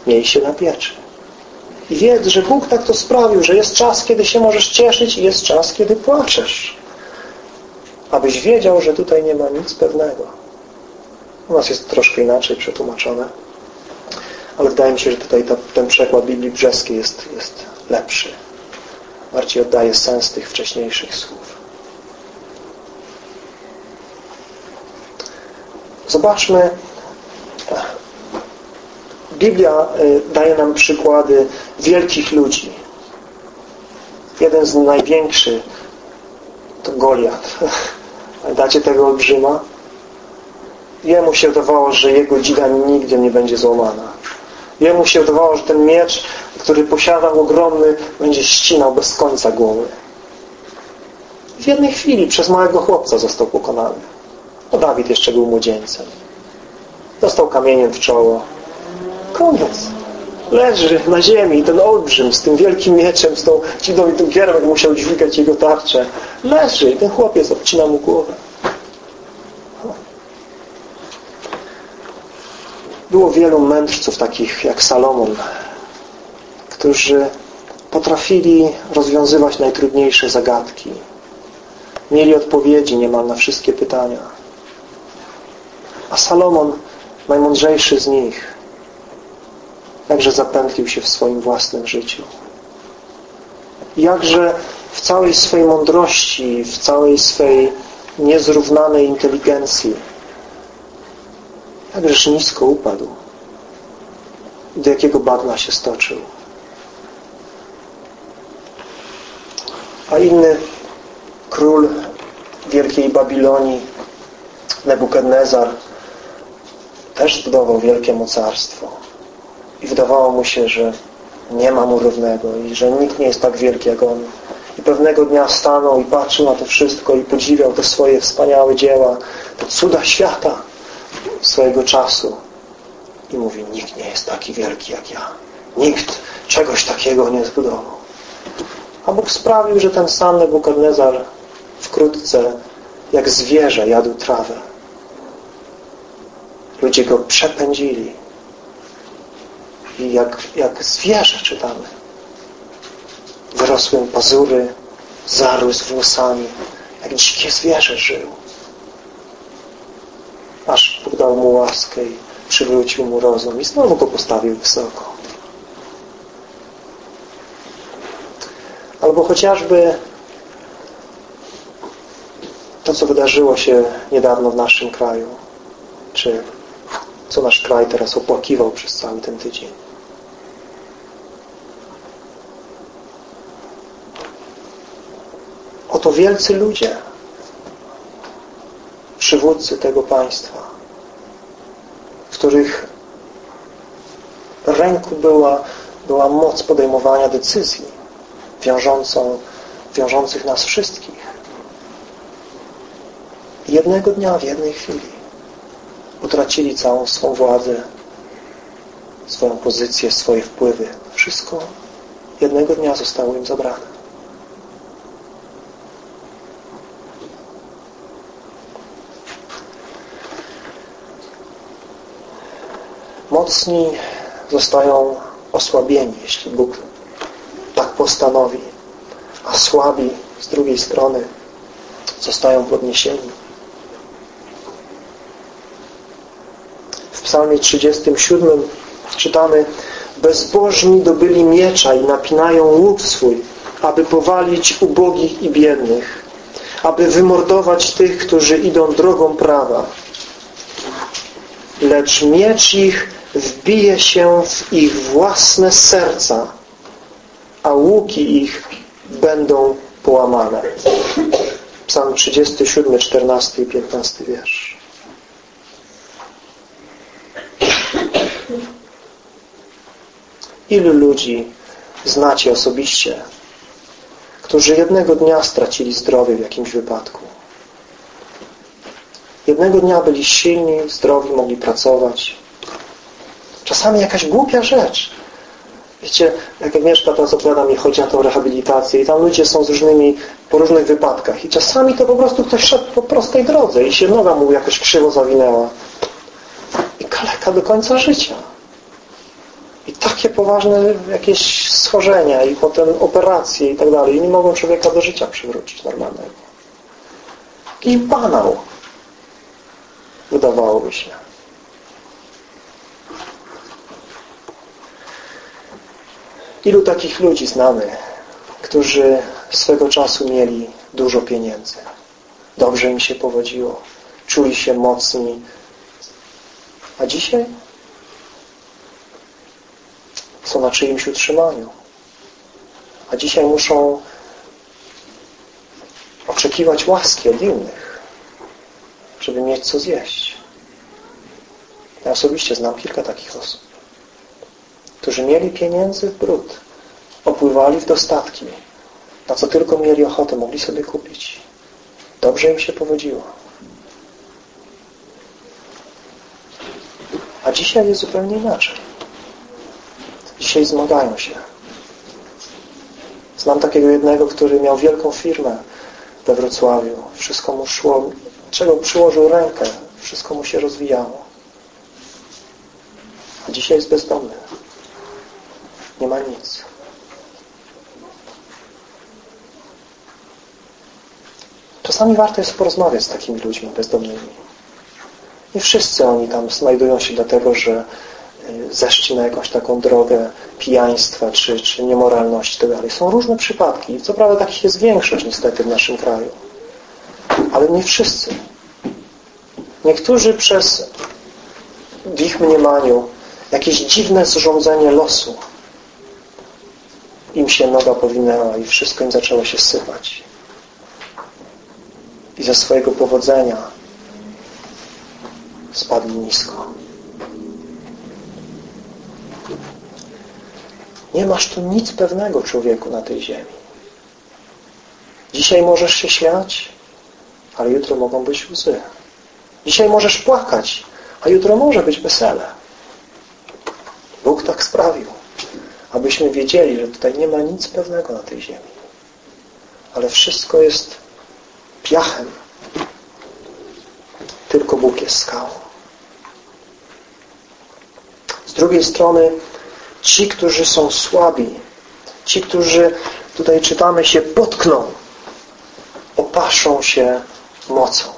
[SPEAKER 1] Miej się na pieczy. I wiedz, że Bóg tak to sprawił, że jest czas, kiedy się możesz cieszyć i jest czas, kiedy płaczesz. Abyś wiedział, że tutaj nie ma nic pewnego. U nas jest troszkę inaczej przetłumaczone. Ale wydaje mi się, że tutaj ta, ten przekład Biblii Brzeskiej jest, jest lepszy. Bardziej oddaje sens tych wcześniejszych słów. Zobaczmy, Biblia y, daje nam przykłady wielkich ludzi. Jeden z największych to Goliat. Pamiętacie tego olbrzyma? Jemu się wydawało, że jego dziga nigdy nie będzie złamana. Jemu się wydawało, że ten miecz, który posiadał ogromny, będzie ścinał bez końca głowy. W jednej chwili przez małego chłopca został pokonany. No Dawid jeszcze był młodzieńcem. Dostał kamieniem w czoło. Koniec. Leży na ziemi ten olbrzym z tym wielkim mieczem, z tą tym giermek musiał dźwigać jego tarczę. Leży i ten chłopiec obcina mu głowę. Było wielu mędrców takich jak Salomon, którzy potrafili rozwiązywać najtrudniejsze zagadki. Mieli odpowiedzi niemal na wszystkie pytania. A Salomon, najmądrzejszy z nich, jakże zapętlił się w swoim własnym życiu. Jakże w całej swej mądrości, w całej swej niezrównanej inteligencji, jakżeż nisko upadł, do jakiego bagna się stoczył. A inny król wielkiej Babilonii, Nebukadnezar, też zbudował wielkie mocarstwo. I wydawało mu się, że nie ma mu równego i że nikt nie jest tak wielki jak on. I pewnego dnia stanął i patrzył na to wszystko i podziwiał te swoje wspaniałe dzieła, te cuda świata swojego czasu. I mówi, nikt nie jest taki wielki jak ja. Nikt czegoś takiego nie zbudował. A Bóg sprawił, że ten sam Nebukadnezar wkrótce jak zwierzę jadł trawę. Ludzie go przepędzili. I jak, jak zwierzę czytamy. Wyrosły mu pazury, zarósł włosami. Jak dzikie zwierzę żył. Aż Bóg dał mu łaskę i przywrócił mu rozum i znowu go postawił wysoko. Albo chociażby to, co wydarzyło się niedawno w naszym kraju, czy co nasz kraj teraz opłakiwał przez cały ten tydzień. Oto wielcy ludzie, przywódcy tego państwa, w których ręku była, była moc podejmowania decyzji wiążącą, wiążących nas wszystkich. Jednego dnia, w jednej chwili utracili całą swą władzę, swoją pozycję, swoje wpływy. Wszystko jednego dnia zostało im zabrane. Mocni zostają osłabieni, jeśli Bóg tak postanowi, a słabi z drugiej strony zostają podniesieni. W psalmie 37 czytamy Bezbożni dobyli miecza i napinają łuk swój, aby powalić ubogich i biednych, aby wymordować tych, którzy idą drogą prawa. Lecz miecz ich wbije się w ich własne serca, a łuki ich będą połamane. Psalm 37, 14 i 15 wiersz. Ilu ludzi znacie osobiście, którzy jednego dnia stracili zdrowie w jakimś wypadku? Jednego dnia byli silni, zdrowi, mogli pracować, Czasami jakaś głupia rzecz. Wiecie, jak Agnieszka teraz opowiada mi, chodzi o tą rehabilitację i tam ludzie są z różnymi, po różnych wypadkach i czasami to po prostu ktoś szedł po prostej drodze i się noga mu jakoś krzywo zawinęła. I kaleka do końca życia. I takie poważne jakieś schorzenia i potem operacje i tak dalej. I nie mogą człowieka do życia przywrócić normalnego. Jakiś banał. Wydawałoby się. Ilu takich ludzi znamy, którzy swego czasu mieli dużo pieniędzy, dobrze im się powodziło, czuli się mocni, a dzisiaj są na czyimś utrzymaniu. A dzisiaj muszą oczekiwać łaski od innych, żeby mieć co zjeść. Ja osobiście znam kilka takich osób którzy mieli pieniędzy w brud, opływali w dostatki, na co tylko mieli ochotę, mogli sobie kupić. Dobrze im się powodziło. A dzisiaj jest zupełnie inaczej. Dzisiaj zmagają się. Znam takiego jednego, który miał wielką firmę we Wrocławiu. Wszystko mu szło, czego przyłożył rękę, wszystko mu się rozwijało. A dzisiaj jest bezdomny nie ma nic. Czasami warto jest porozmawiać z takimi ludźmi bezdomnymi. Nie wszyscy oni tam znajdują się dlatego, że y, zeszli na jakąś taką drogę pijaństwa czy, czy niemoralności itd. Tak Są różne przypadki. Co prawda takich jest większość niestety w naszym kraju. Ale nie wszyscy. Niektórzy przez w ich mniemaniu jakieś dziwne zrządzenie losu im się noga powinęła i wszystko im zaczęło się sypać. I ze swojego powodzenia spadli nisko. Nie masz tu nic pewnego, człowieku, na tej ziemi. Dzisiaj możesz się śmiać, ale jutro mogą być łzy. Dzisiaj możesz płakać, a jutro może być wesele. Bóg tak sprawił abyśmy wiedzieli, że tutaj nie ma nic pewnego na tej ziemi. Ale wszystko jest piachem. Tylko Bóg jest skałą. Z drugiej strony ci, którzy są słabi, ci, którzy tutaj czytamy się potkną, opaszą się mocą.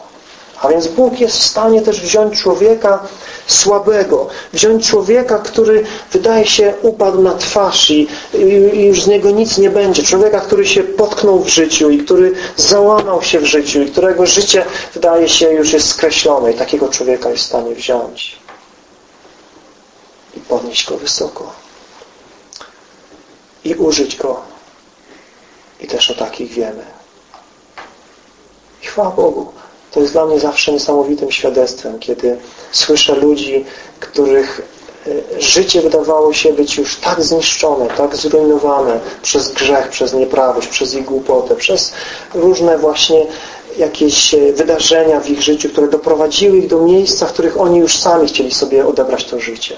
[SPEAKER 1] A więc Bóg jest w stanie też wziąć człowieka słabego, wziąć człowieka, który wydaje się upadł na twarz i, i już z niego nic nie będzie. Człowieka, który się potknął w życiu i który załamał się w życiu i którego życie wydaje się już jest skreślone i takiego człowieka jest w stanie wziąć i podnieść go wysoko i użyć go. I też o takich wiemy. Chwała Bogu. To jest dla mnie zawsze niesamowitym świadectwem, kiedy słyszę ludzi, których e, życie wydawało się być już tak zniszczone, tak zrujnowane przez grzech, przez nieprawość, przez ich głupotę, przez różne właśnie jakieś e, wydarzenia w ich życiu, które doprowadziły ich do miejsca, w których oni już sami chcieli sobie odebrać to życie.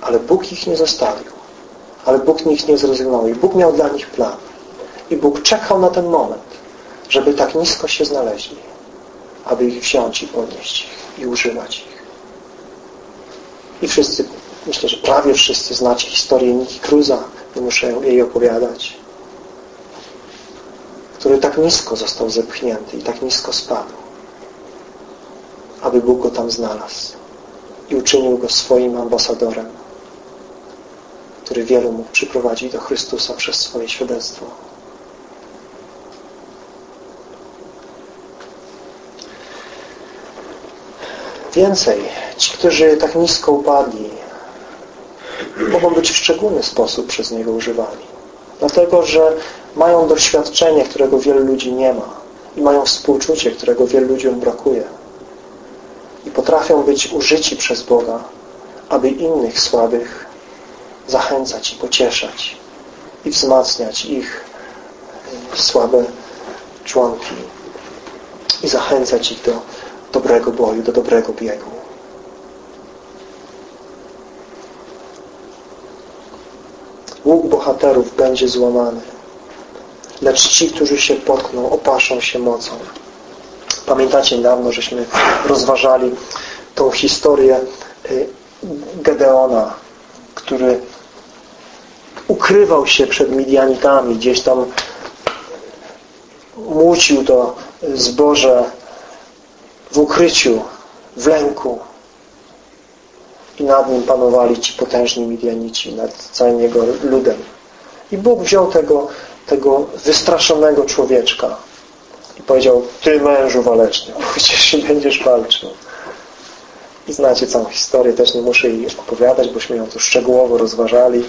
[SPEAKER 1] Ale Bóg ich nie zostawił. Ale Bóg nich nie zrezygnował. I Bóg miał dla nich plan. I Bóg czekał na ten moment żeby tak nisko się znaleźli, aby ich wziąć i podnieść ich i używać ich. I wszyscy, myślę, że prawie wszyscy znacie historię Niki Cruza, nie muszę jej opowiadać, który tak nisko został zepchnięty i tak nisko spadł, aby Bóg go tam znalazł i uczynił go swoim ambasadorem, który wielu mógł przyprowadzić do Chrystusa przez swoje świadectwo. Więcej, ci, którzy tak nisko upadli, mogą być w szczególny sposób przez Niego używani. Dlatego, że mają doświadczenie, którego wielu ludzi nie ma i mają współczucie, którego wielu ludziom brakuje. I potrafią być użyci przez Boga, aby innych słabych zachęcać i pocieszać i wzmacniać ich słabe członki i zachęcać ich do dobrego boju, do dobrego biegu. Łuk bohaterów będzie złamany, lecz ci, którzy się potkną, opaszą się mocą. Pamiętacie niedawno, żeśmy rozważali tą historię y, Gedeona, który ukrywał się przed Midianitami, gdzieś tam mucił to zboże w ukryciu, w lęku. I nad nim panowali ci potężni Midianici, nad całym jego ludem. I Bóg wziął tego, tego wystraszonego człowieczka i powiedział, ty mężu waleczny, pójdziesz i będziesz walczył. I znacie całą historię, też nie muszę jej opowiadać, bośmy ją tu szczegółowo rozważali.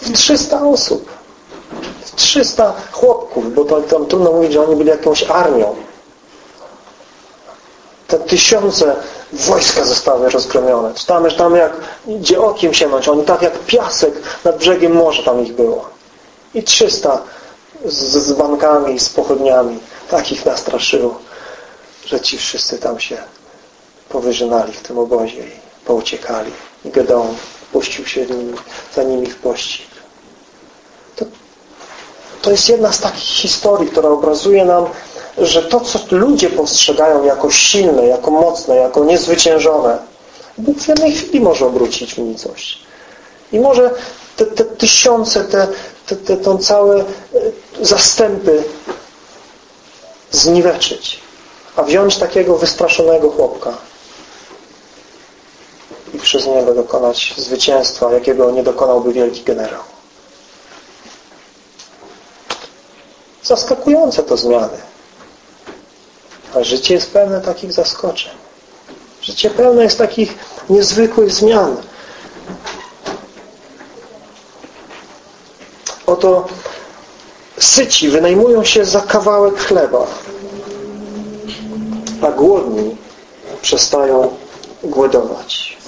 [SPEAKER 1] W 300 osób 300 chłopków, bo tam trudno mówić, że oni byli jakąś armią. Te tysiące wojska zostały rozgromione. Czytamy, że tam jak idzie okiem sięgnąć, oni tak jak piasek nad brzegiem morza tam ich było. I 300 z, z bankami, z pochodniami. Tak ich nastraszyło, że ci wszyscy tam się powyżynali w tym obozie i pouciekali. I Gedeon puścił się za nimi w pościg. To jest jedna z takich historii, która obrazuje nam, że to, co ludzie postrzegają jako silne, jako mocne, jako niezwyciężone, Bóg w jednej chwili może obrócić w nicość. I może te, te tysiące, te, te, te, te całe e, zastępy zniweczyć, a wziąć takiego wystraszonego chłopka i przez niego dokonać zwycięstwa, jakiego nie dokonałby wielki generał. Zaskakujące to zmiany. A życie jest pełne takich zaskoczeń. Życie pełne jest takich niezwykłych zmian. Oto syci wynajmują się za kawałek chleba, a głodni przestają głodować.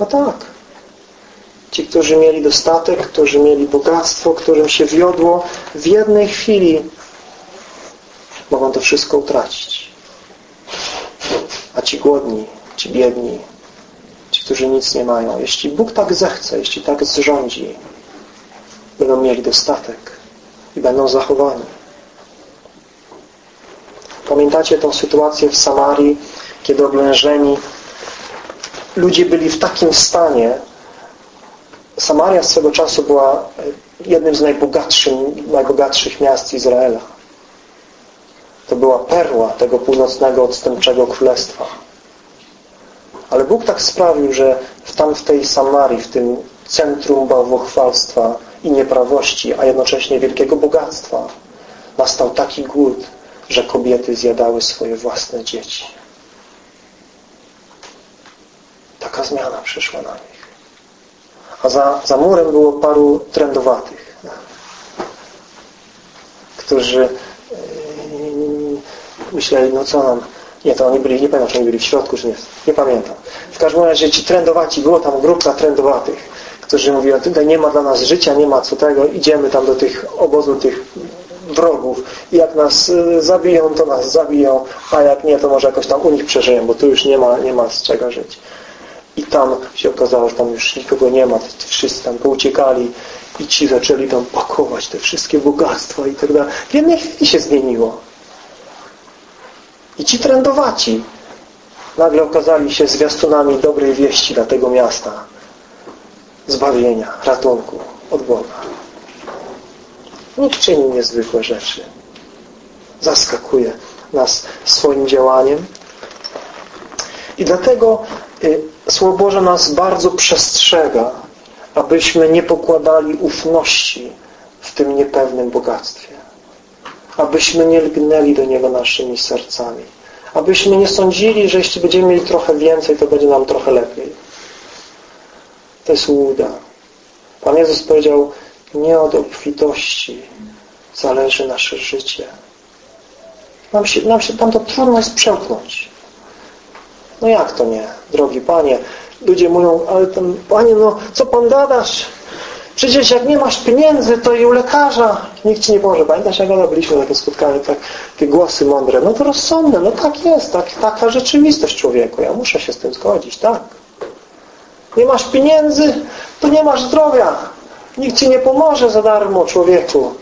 [SPEAKER 1] A tak. Ci, którzy mieli dostatek, którzy mieli bogactwo, którym się wiodło, w jednej chwili mogą to wszystko utracić. A ci głodni, ci biedni, ci, którzy nic nie mają, jeśli Bóg tak zechce, jeśli tak zrządzi, będą mieli dostatek i będą zachowani. Pamiętacie tą sytuację w Samarii, kiedy oblężeni ludzie byli w takim stanie, Samaria swego czasu była e, jednym z najbogatszych, miast Izraela. To była perła tego północnego, odstępczego królestwa. Ale Bóg tak sprawił, że tam w tej Samarii, w tym centrum bałwochwalstwa i nieprawości, a jednocześnie wielkiego bogactwa, nastał taki głód, że kobiety zjadały swoje własne dzieci. Taka zmiana przyszła na nich. A za, za murem było paru trendowatych, którzy yy, myśleli, no co nam, nie, to oni byli, nie pamiętam, czy oni byli w środku, czy nie, nie pamiętam. W każdym razie ci trendowaci, było tam grupka trendowatych, którzy mówili, tutaj nie ma dla nas życia, nie ma co tego, idziemy tam do tych obozu tych wrogów jak nas y, zabiją, to nas zabiją, a jak nie, to może jakoś tam u nich przeżyją, bo tu już nie ma, nie ma z czego żyć. I tam się okazało, że tam już nikogo nie ma, wszyscy tam pouciekali i ci zaczęli tam pakować te wszystkie bogactwa i tak dalej. W jednej chwili się zmieniło. I ci trendowaci nagle okazali się zwiastunami dobrej wieści dla tego miasta. Zbawienia, ratunku od Boga. Niech czyni niezwykłe rzeczy. Zaskakuje nas swoim działaniem. I dlatego y, Słowo Boże nas bardzo przestrzega, abyśmy nie pokładali ufności w tym niepewnym bogactwie. Abyśmy nie lgnęli do Niego naszymi sercami. Abyśmy nie sądzili, że jeśli będziemy mieli trochę więcej, to będzie nam trochę lepiej. To jest łuda. Pan Jezus powiedział, nie od obfitości zależy nasze życie. Nam się, nam się tam to trudno jest przełknąć. No jak to nie, drogi Panie? Ludzie mówią, ale ten, Panie, no co Pan gadasz? Przecież jak nie masz pieniędzy, to i u lekarza nikt Ci nie pomoże. Pamiętasz, jak na takie spotkanie, tak, takie głosy mądre. No to rozsądne, no tak jest, tak, taka rzeczywistość człowieku. Ja muszę się z tym zgodzić, tak. Nie masz pieniędzy, to nie masz zdrowia. Nikt Ci nie pomoże za darmo, człowieku.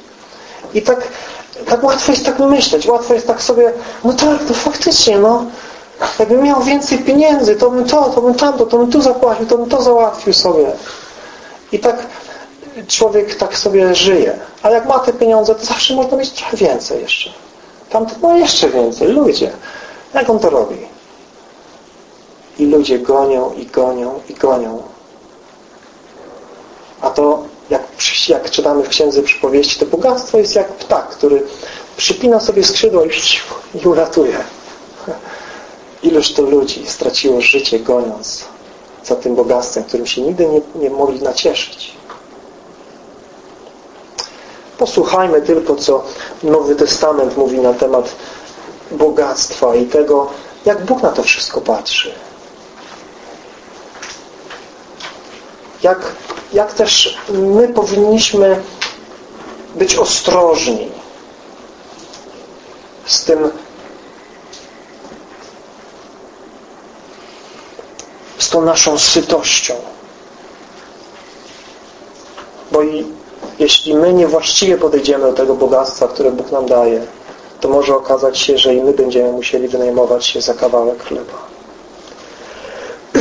[SPEAKER 1] I tak, tak łatwo jest tak myśleć, łatwo jest tak sobie, no tak, no faktycznie, no. Jakbym miał więcej pieniędzy, to bym to, to bym tamto, to bym tu zapłacił, to bym to załatwił sobie. I tak człowiek tak sobie żyje. A jak ma te pieniądze, to zawsze można mieć trochę więcej jeszcze. Tamto ma jeszcze więcej. Ludzie. Jak on to robi? I ludzie gonią, i gonią, i gonią. A to jak, jak czytamy w Księdze Przypowieści, to bogactwo jest jak ptak, który przypina sobie skrzydło i, i uratuje. Iluż to ludzi straciło życie goniąc za tym bogactwem, którym się nigdy nie, nie mogli nacieszyć. Posłuchajmy tylko, co Nowy Testament mówi na temat bogactwa i tego, jak Bóg na to wszystko patrzy. Jak, jak też my powinniśmy być ostrożni z tym tą naszą sytością. Bo i jeśli my niewłaściwie podejdziemy do tego bogactwa, które Bóg nam daje, to może okazać się, że i my będziemy musieli wynajmować się za kawałek chleba.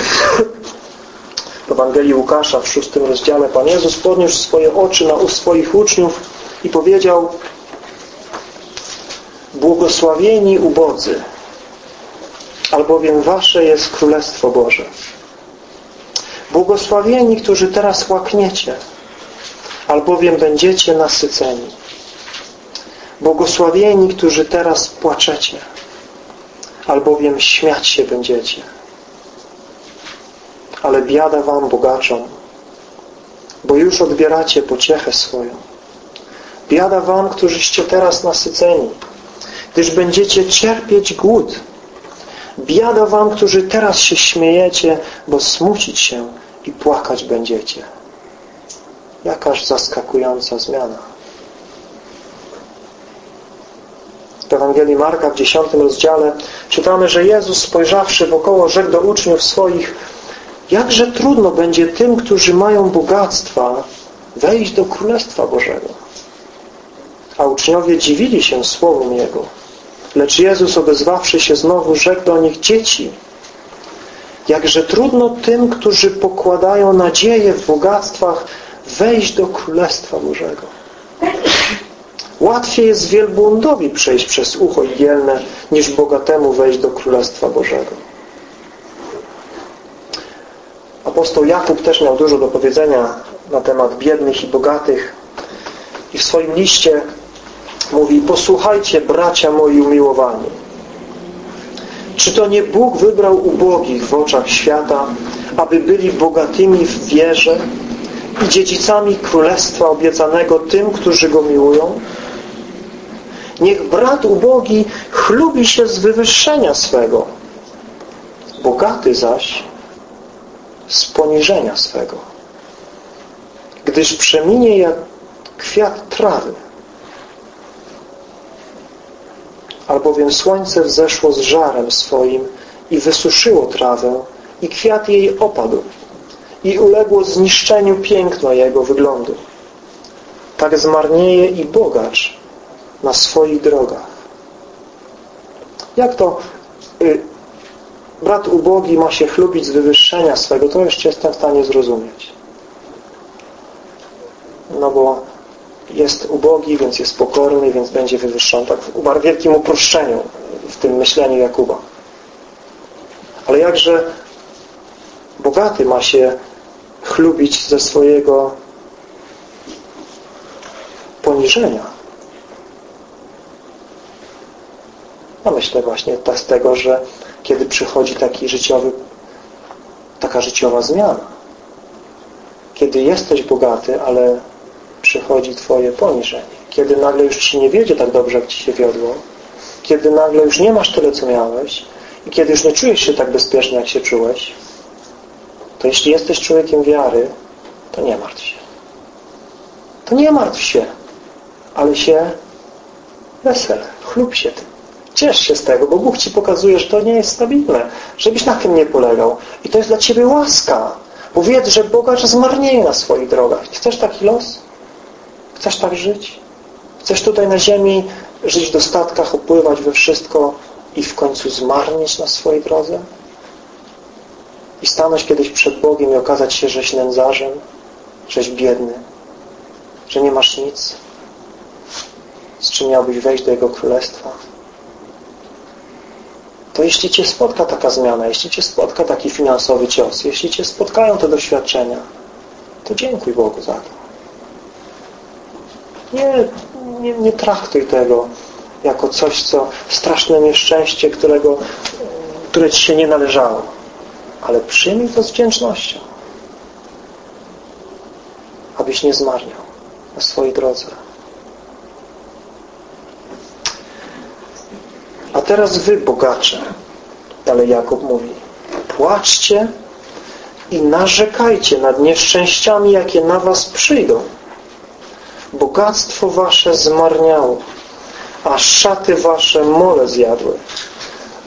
[SPEAKER 1] W Ewangelii Łukasza w szóstym rozdziale Pan Jezus podniósł swoje oczy na swoich uczniów i powiedział Błogosławieni ubodzy, albowiem Wasze jest Królestwo Boże. Błogosławieni, którzy teraz łakniecie, albowiem będziecie nasyceni. Błogosławieni, którzy teraz płaczecie, albowiem śmiać się będziecie. Ale biada wam, bogaczom, bo już odbieracie pociechę swoją. Biada wam, którzyście teraz nasyceni, gdyż będziecie cierpieć głód. Biada wam, którzy teraz się śmiejecie, bo smucić się i płakać będziecie. Jakaż zaskakująca zmiana. W Ewangelii Marka w dziesiątym rozdziale czytamy, że Jezus spojrzawszy wokoło rzekł do uczniów swoich jakże trudno będzie tym, którzy mają bogactwa wejść do Królestwa Bożego. A uczniowie dziwili się słowom Jego. Lecz Jezus odezwawszy się znowu rzekł do nich dzieci jakże trudno tym, którzy pokładają nadzieję w bogactwach, wejść do Królestwa Bożego. Łatwiej jest wielbłądowi przejść przez ucho igielne, niż bogatemu wejść do Królestwa Bożego. Apostoł Jakub też miał dużo do powiedzenia na temat biednych i bogatych. I w swoim liście mówi, posłuchajcie bracia moi umiłowani. Czy to nie Bóg wybrał ubogich w oczach świata, aby byli bogatymi w wierze i dziedzicami Królestwa obiecanego tym, którzy Go miłują? Niech brat ubogi chlubi się z wywyższenia swego, bogaty zaś z poniżenia swego. Gdyż przeminie jak kwiat trawy. Albowiem słońce wzeszło z żarem swoim i wysuszyło trawę i kwiat jej opadł i uległo zniszczeniu piękno jego wyglądu. Tak zmarnieje i bogacz na swoich drogach. Jak to y, brat ubogi ma się chlubić z wywyższenia swego, to jeszcze jestem w stanie zrozumieć. No bo jest ubogi, więc jest pokorny, więc będzie wywyższony. Tak w wielkim uproszczeniu w tym myśleniu Jakuba. Ale jakże bogaty ma się chlubić ze swojego poniżenia. No myślę właśnie z tego, że kiedy przychodzi taki życiowy, taka życiowa zmiana. Kiedy jesteś bogaty, ale przychodzi Twoje poniżenie. Kiedy nagle już Ci nie wiedzie tak dobrze, jak Ci się wiodło. Kiedy nagle już nie masz tyle, co miałeś. I kiedy już nie czujesz się tak bezpiecznie, jak się czułeś. To jeśli jesteś człowiekiem wiary, to nie martw się. To nie martw się, ale się wesel, chlub się tym. Ciesz się z tego, bo Bóg Ci pokazuje, że to nie jest stabilne, żebyś na tym nie polegał. I to jest dla Ciebie łaska. Bo wiedz, że bogacz zmarnieje na swoich drogach. Chcesz taki los? Chcesz tak żyć? Chcesz tutaj na ziemi żyć w dostatkach, opływać we wszystko i w końcu zmarnieć na swojej drodze? I stanąć kiedyś przed Bogiem i okazać się, żeś nędzarzem, żeś biedny, że nie masz nic, z czym miałbyś wejść do Jego Królestwa? to jeśli Cię spotka taka zmiana, jeśli Cię spotka taki finansowy cios, jeśli Cię spotkają te doświadczenia, to dziękuj Bogu za to. Nie, nie, nie traktuj tego jako coś, co straszne nieszczęście, którego, które Ci się nie należało. Ale przyjmij to z wdzięcznością. Abyś nie zmarniał na swojej drodze. A teraz wy, bogacze, dalej Jakub mówi, płaczcie i narzekajcie nad nieszczęściami, jakie na was przyjdą. Bogactwo wasze zmarniało, a szaty wasze mole zjadły.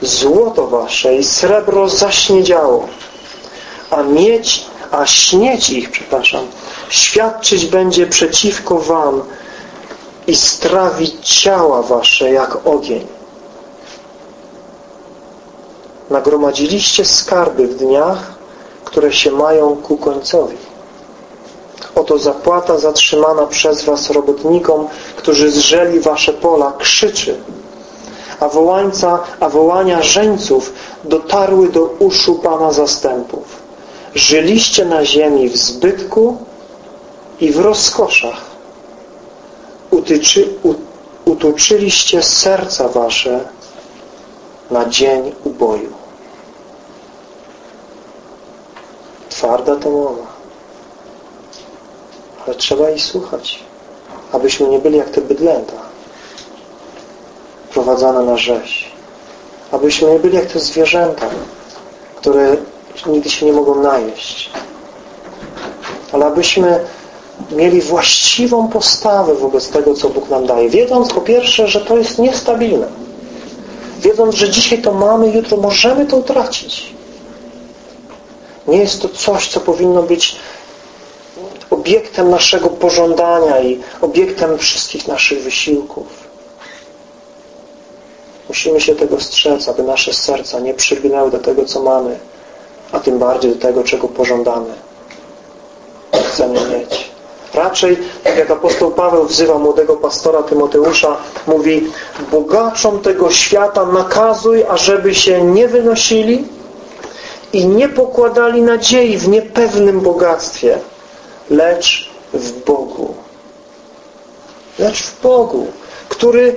[SPEAKER 1] Złoto wasze i srebro zaśniedziało, a mieć, a śnieć ich, przepraszam, świadczyć będzie przeciwko wam i strawić ciała wasze jak ogień. nagromadziliście skarby w dniach, które się mają ku końcowi. Oto zapłata zatrzymana przez was robotnikom, którzy zrzeli wasze pola, krzyczy, a wołańca, a wołania żeńców dotarły do uszu Pana zastępów. Żyliście na ziemi w zbytku i w rozkoszach. Utyczy, utuczyliście serca wasze na dzień uboju. Twarda to mowa. Ale trzeba jej słuchać, abyśmy nie byli jak te bydlęta prowadzone na rzeź. Abyśmy nie byli jak te zwierzęta, które nigdy się nie mogą najeść. Ale abyśmy mieli właściwą postawę wobec tego, co Bóg nam daje. Wiedząc po pierwsze, że to jest niestabilne. Wiedząc, że dzisiaj to mamy, jutro możemy to utracić. Nie jest to coś, co powinno być obiektem naszego pożądania i obiektem wszystkich naszych wysiłków. Musimy się tego strzec, aby nasze serca nie przygnęły do tego, co mamy, a tym bardziej do tego, czego pożądamy. Chcemy mieć. Raczej, tak jak apostoł Paweł wzywa młodego pastora Tymoteusza, mówi bogaczom tego świata nakazuj, ażeby się nie wynosili i nie pokładali nadziei w niepewnym bogactwie, lecz w Bogu. Lecz w Bogu, który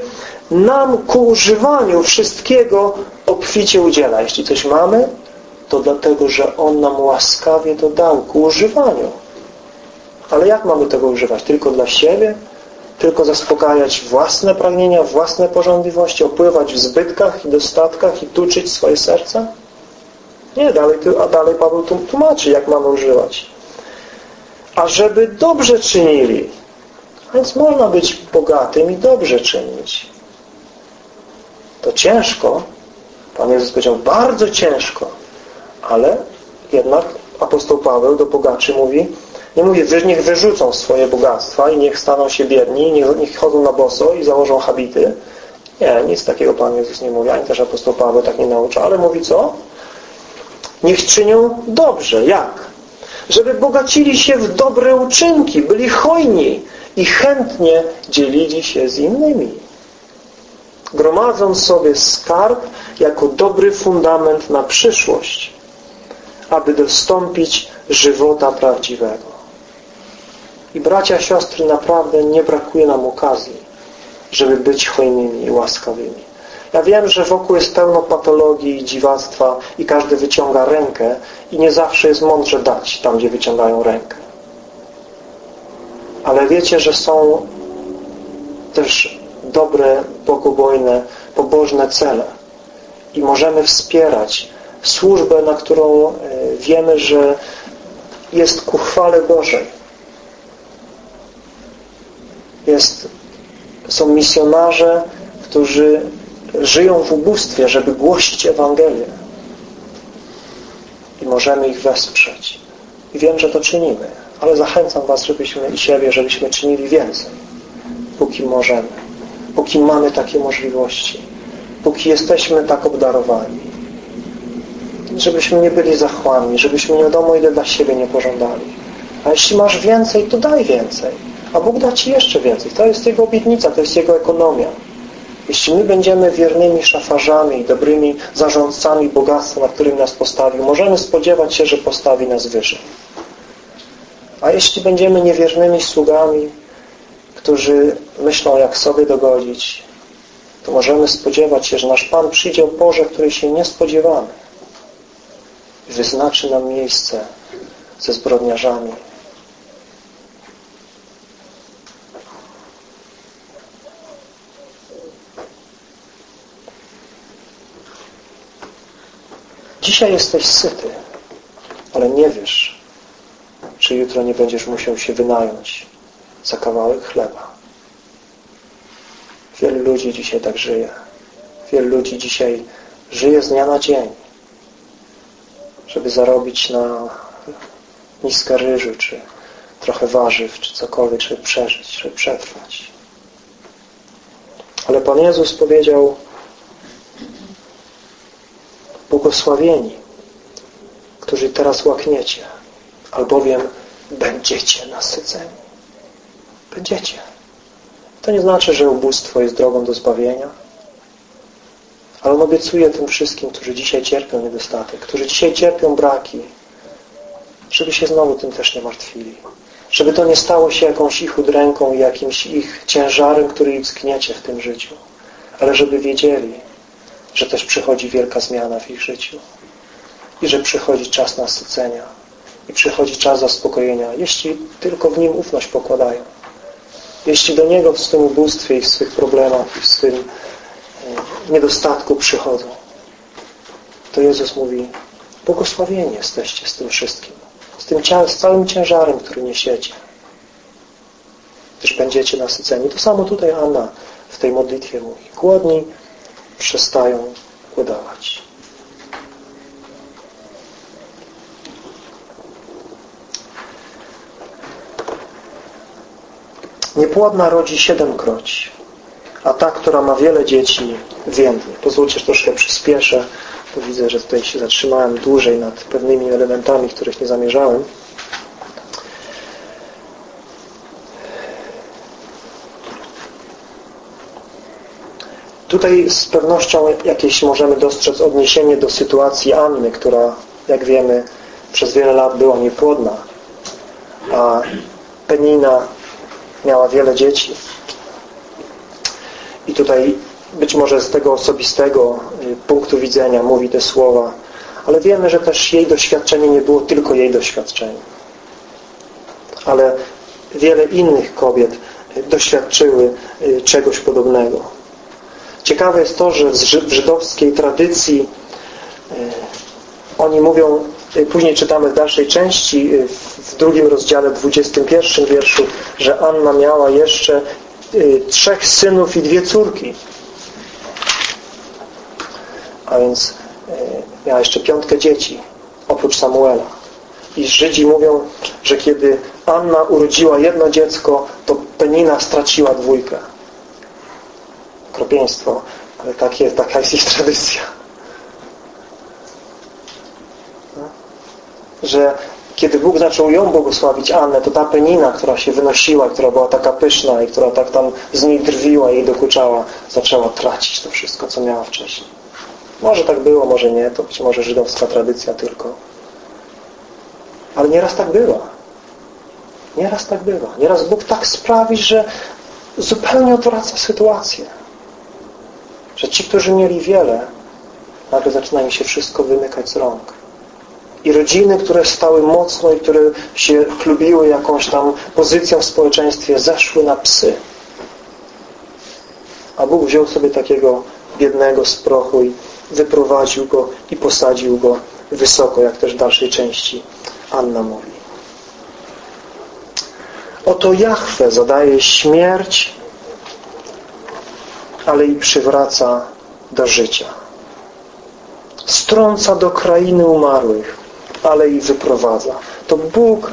[SPEAKER 1] nam ku używaniu wszystkiego obficie udziela. Jeśli coś mamy, to dlatego, że On nam łaskawie to dał ku używaniu. Ale jak mamy tego używać? Tylko dla siebie? Tylko zaspokajać własne pragnienia, własne porządliwości, opływać w zbytkach i dostatkach i tuczyć swoje serca? Nie, dalej, a dalej Paweł tłumaczy, jak mamy używać. A żeby dobrze czynili. Więc można być bogatym i dobrze czynić. To ciężko. Pan Jezus powiedział, bardzo ciężko. Ale jednak apostoł Paweł do bogaczy mówi, nie mówi, niech wyrzucą swoje bogactwa i niech staną się biedni, niech, niech chodzą na boso i założą habity. Nie, nic takiego Pan Jezus nie mówi, ani też apostoł Paweł tak nie naucza, ale mówi co? Niech czynią dobrze. Jak? Żeby bogacili się w dobre uczynki, byli hojni i chętnie dzielili się z innymi. Gromadząc sobie skarb jako dobry fundament na przyszłość, aby dostąpić żywota prawdziwego. I bracia, siostry, naprawdę nie brakuje nam okazji, żeby być hojnymi i łaskawymi. Ja wiem, że wokół jest pełno patologii i dziwactwa i każdy wyciąga rękę i nie zawsze jest mądrze dać tam, gdzie wyciągają rękę. Ale wiecie, że są też dobre, bogobojne, pobożne cele i możemy wspierać służbę, na którą e, wiemy, że jest ku chwale Bożej. Jest, są misjonarze, którzy żyją w ubóstwie, żeby głosić Ewangelię. I możemy ich wesprzeć. I wiem, że to czynimy. Ale zachęcam Was, żebyśmy i siebie, żebyśmy czynili więcej. Póki możemy. Póki mamy takie możliwości. Póki jesteśmy tak obdarowani. Żebyśmy nie byli zachłanni. Żebyśmy nie wiadomo ile dla siebie nie pożądali. A jeśli masz więcej, to daj więcej. A Bóg da Ci jeszcze więcej. To jest Jego obietnica, to jest Jego ekonomia. Jeśli my będziemy wiernymi szafarzami, dobrymi zarządcami bogactwa, na którym nas postawił, możemy spodziewać się, że postawi nas wyżej. A jeśli będziemy niewiernymi sługami, którzy myślą, jak sobie dogodzić, to możemy spodziewać się, że nasz Pan przyjdzie o porze, której się nie spodziewamy i wyznaczy nam miejsce ze zbrodniarzami, Dzisiaj jesteś syty, ale nie wiesz, czy jutro nie będziesz musiał się wynająć za kawałek chleba. Wielu ludzi dzisiaj tak żyje. Wielu ludzi dzisiaj żyje z dnia na dzień, żeby zarobić na miskę ryżu, czy trochę warzyw, czy cokolwiek, żeby przeżyć, żeby przetrwać. Ale Pan Jezus powiedział błogosławieni, którzy teraz łakniecie, albowiem będziecie nasyceni. Będziecie. To nie znaczy, że ubóstwo jest drogą do zbawienia, ale On obiecuje tym wszystkim, którzy dzisiaj cierpią niedostatek, którzy dzisiaj cierpią braki, żeby się znowu tym też nie martwili. Żeby to nie stało się jakąś ich udręką i jakimś ich ciężarem, który ich zgniecie w tym życiu. Ale żeby wiedzieli, że też przychodzi wielka zmiana w ich życiu i że przychodzi czas nasycenia i przychodzi czas zaspokojenia, jeśli tylko w Nim ufność pokładają. Jeśli do Niego w swym ubóstwie i w swych problemach i w swym e, niedostatku przychodzą, to Jezus mówi, błogosławieni jesteście z tym wszystkim, z tym z całym ciężarem, który niesiecie. Gdyż będziecie nasyceni. To samo tutaj Anna w tej modlitwie mówi. Głodni przestają udawać. Niepłodna rodzi siedem kroci, a ta, która ma wiele dzieci, więdnie. Pozwólcie, że troszkę przyspieszę, bo widzę, że tutaj się zatrzymałem dłużej nad pewnymi elementami, których nie zamierzałem. Tutaj z pewnością jakieś możemy dostrzec odniesienie do sytuacji Anny, która, jak wiemy, przez wiele lat była niepłodna, a Penina miała wiele dzieci. I tutaj być może z tego osobistego y, punktu widzenia mówi te słowa, ale wiemy, że też jej doświadczenie nie było tylko jej doświadczeniem. Ale wiele innych kobiet y, doświadczyły y, czegoś podobnego. Ciekawe jest to, że w żydowskiej tradycji oni mówią, później czytamy w dalszej części, w drugim rozdziale, 21 wierszu, że Anna miała jeszcze trzech synów i dwie córki a więc e, miała jeszcze piątkę dzieci, oprócz Samuela. I Żydzi mówią, że kiedy Anna urodziła jedno dziecko, to Penina straciła dwójkę. Kropieństwo, ale tak jest, taka jest ich tradycja. Że kiedy Bóg zaczął ją błogosławić, Annę, to ta Penina, która się wynosiła, która była taka pyszna i która tak tam z niej drwiła i dokuczała, zaczęła tracić to wszystko, co miała wcześniej. Może tak było, może nie, to być może żydowska tradycja tylko. Ale nieraz tak bywa. Nieraz tak bywa. Nieraz Bóg tak sprawi, że zupełnie odwraca sytuację. Że ci, którzy mieli wiele, nagle zaczyna im się wszystko wymykać z rąk. I rodziny, które stały mocno i które się chlubiły jakąś tam pozycją w społeczeństwie, zeszły na psy. A Bóg wziął sobie takiego biednego z prochu i wyprowadził go i posadził go wysoko, jak też w dalszej części Anna mówi. Oto Jahwe zadaje śmierć, ale i przywraca do życia. Strąca do krainy umarłych, ale i wyprowadza. To Bóg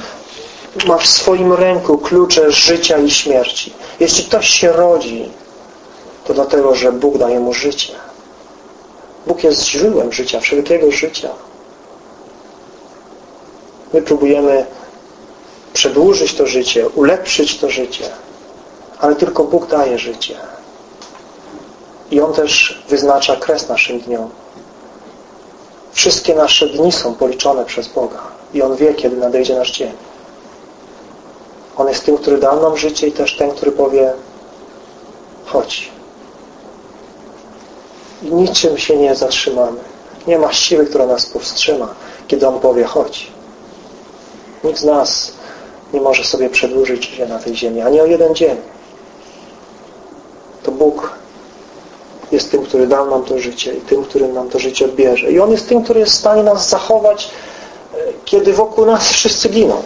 [SPEAKER 1] ma w swoim ręku klucze życia i śmierci. Jeśli ktoś się rodzi, to dlatego, że Bóg daje mu życie. Bóg jest źródłem życia, wszelkiego życia. My próbujemy przedłużyć to życie, ulepszyć to życie, ale tylko Bóg daje życie. I On też wyznacza kres naszym dniom. Wszystkie nasze dni są policzone przez Boga i On wie, kiedy nadejdzie nasz dzień. On jest tym, który dał nam życie i też ten, który powie chodź, i niczym się nie zatrzymamy. Nie ma siły, która nas powstrzyma, kiedy On powie chodź. Nikt z nas nie może sobie przedłużyć życia na tej ziemi, ani o jeden dzień. To Bóg jest tym, który dał nam to życie i tym, który nam to życie odbierze. I On jest tym, który jest w stanie nas zachować, e, kiedy wokół nas wszyscy giną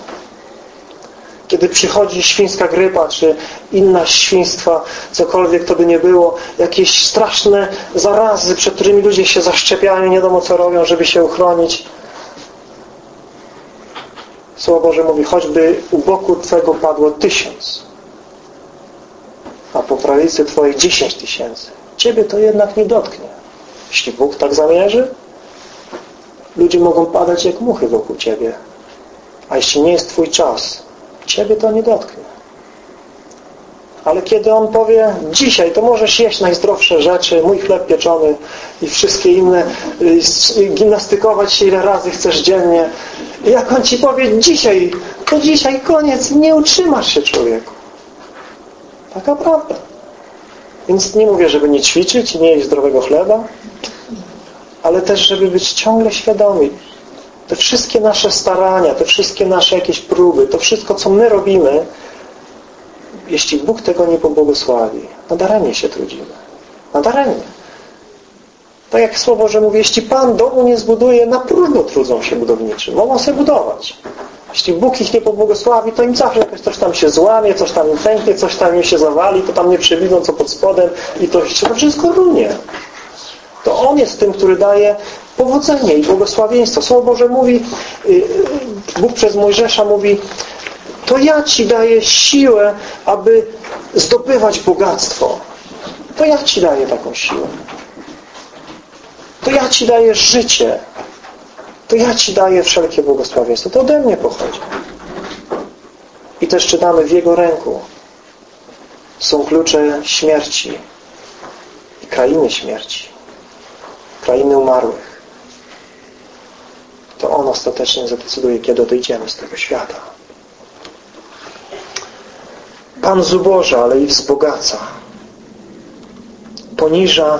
[SPEAKER 1] kiedy przychodzi świńska grypa, czy inna świństwa, cokolwiek to by nie było, jakieś straszne zarazy, przed którymi ludzie się zaszczepiają, nie wiadomo co robią, żeby się uchronić. Słowo Boże mówi, choćby u boku Twego padło tysiąc, a po prawicy Twojej dziesięć tysięcy. Ciebie to jednak nie dotknie. Jeśli Bóg tak zamierzy, ludzie mogą padać jak muchy wokół Ciebie. A jeśli nie jest Twój czas, Ciebie to nie dotknie. Ale kiedy On powie, dzisiaj to możesz jeść najzdrowsze rzeczy, mój chleb pieczony i wszystkie inne, gimnastykować się ile razy chcesz dziennie. Jak On Ci powie, dzisiaj, to dzisiaj koniec, nie utrzymasz się człowieku. Taka prawda. Więc nie mówię, żeby nie ćwiczyć i nie jeść zdrowego chleba, ale też, żeby być ciągle świadomi, te wszystkie nasze starania, te wszystkie nasze jakieś próby, to wszystko, co my robimy, jeśli Bóg tego nie pobłogosławi, nadaremnie się trudzimy. Nadaremnie. Tak jak Słowo, że mówi, jeśli Pan domu nie zbuduje, na próżno trudzą się budowniczy. Mogą sobie budować. Jeśli Bóg ich nie pobłogosławi, to im zawsze jakoś coś tam się złamie, coś tam im pęknie, coś tam im się zawali, to tam nie przewidzą, co pod spodem i to się wszystko runie. To On jest tym, który daje powodzenie i błogosławieństwo. Słowo Boże mówi, y, y, Bóg przez Mojżesza mówi, to ja Ci daję siłę, aby zdobywać bogactwo. To ja Ci daję taką siłę. To ja Ci daję życie. To ja Ci daję wszelkie błogosławieństwo. To ode mnie pochodzi. I też czytamy w Jego ręku są klucze śmierci krainy śmierci, krainy umarłych, to On ostatecznie zadecyduje, kiedy odejdziemy z tego świata. Pan zuboża, ale i wzbogaca. Poniża,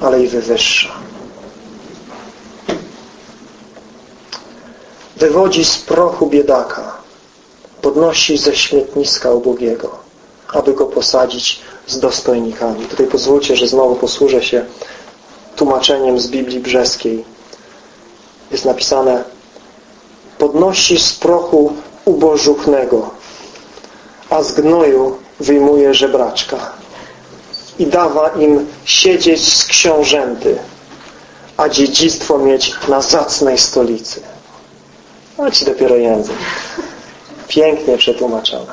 [SPEAKER 1] ale i wywyższa. Wywodzi z prochu biedaka, podnosi ze śmietniska ubogiego, aby go posadzić z dostojnikami. Tutaj pozwólcie, że znowu posłużę się tłumaczeniem z Biblii Brzeskiej. Jest napisane podnosi z prochu ubożuchnego, a z gnoju wyjmuje żebraczka i dawa im siedzieć z książęty, a dziedzictwo mieć na zacnej stolicy. No ci dopiero język. Pięknie przetłumaczone.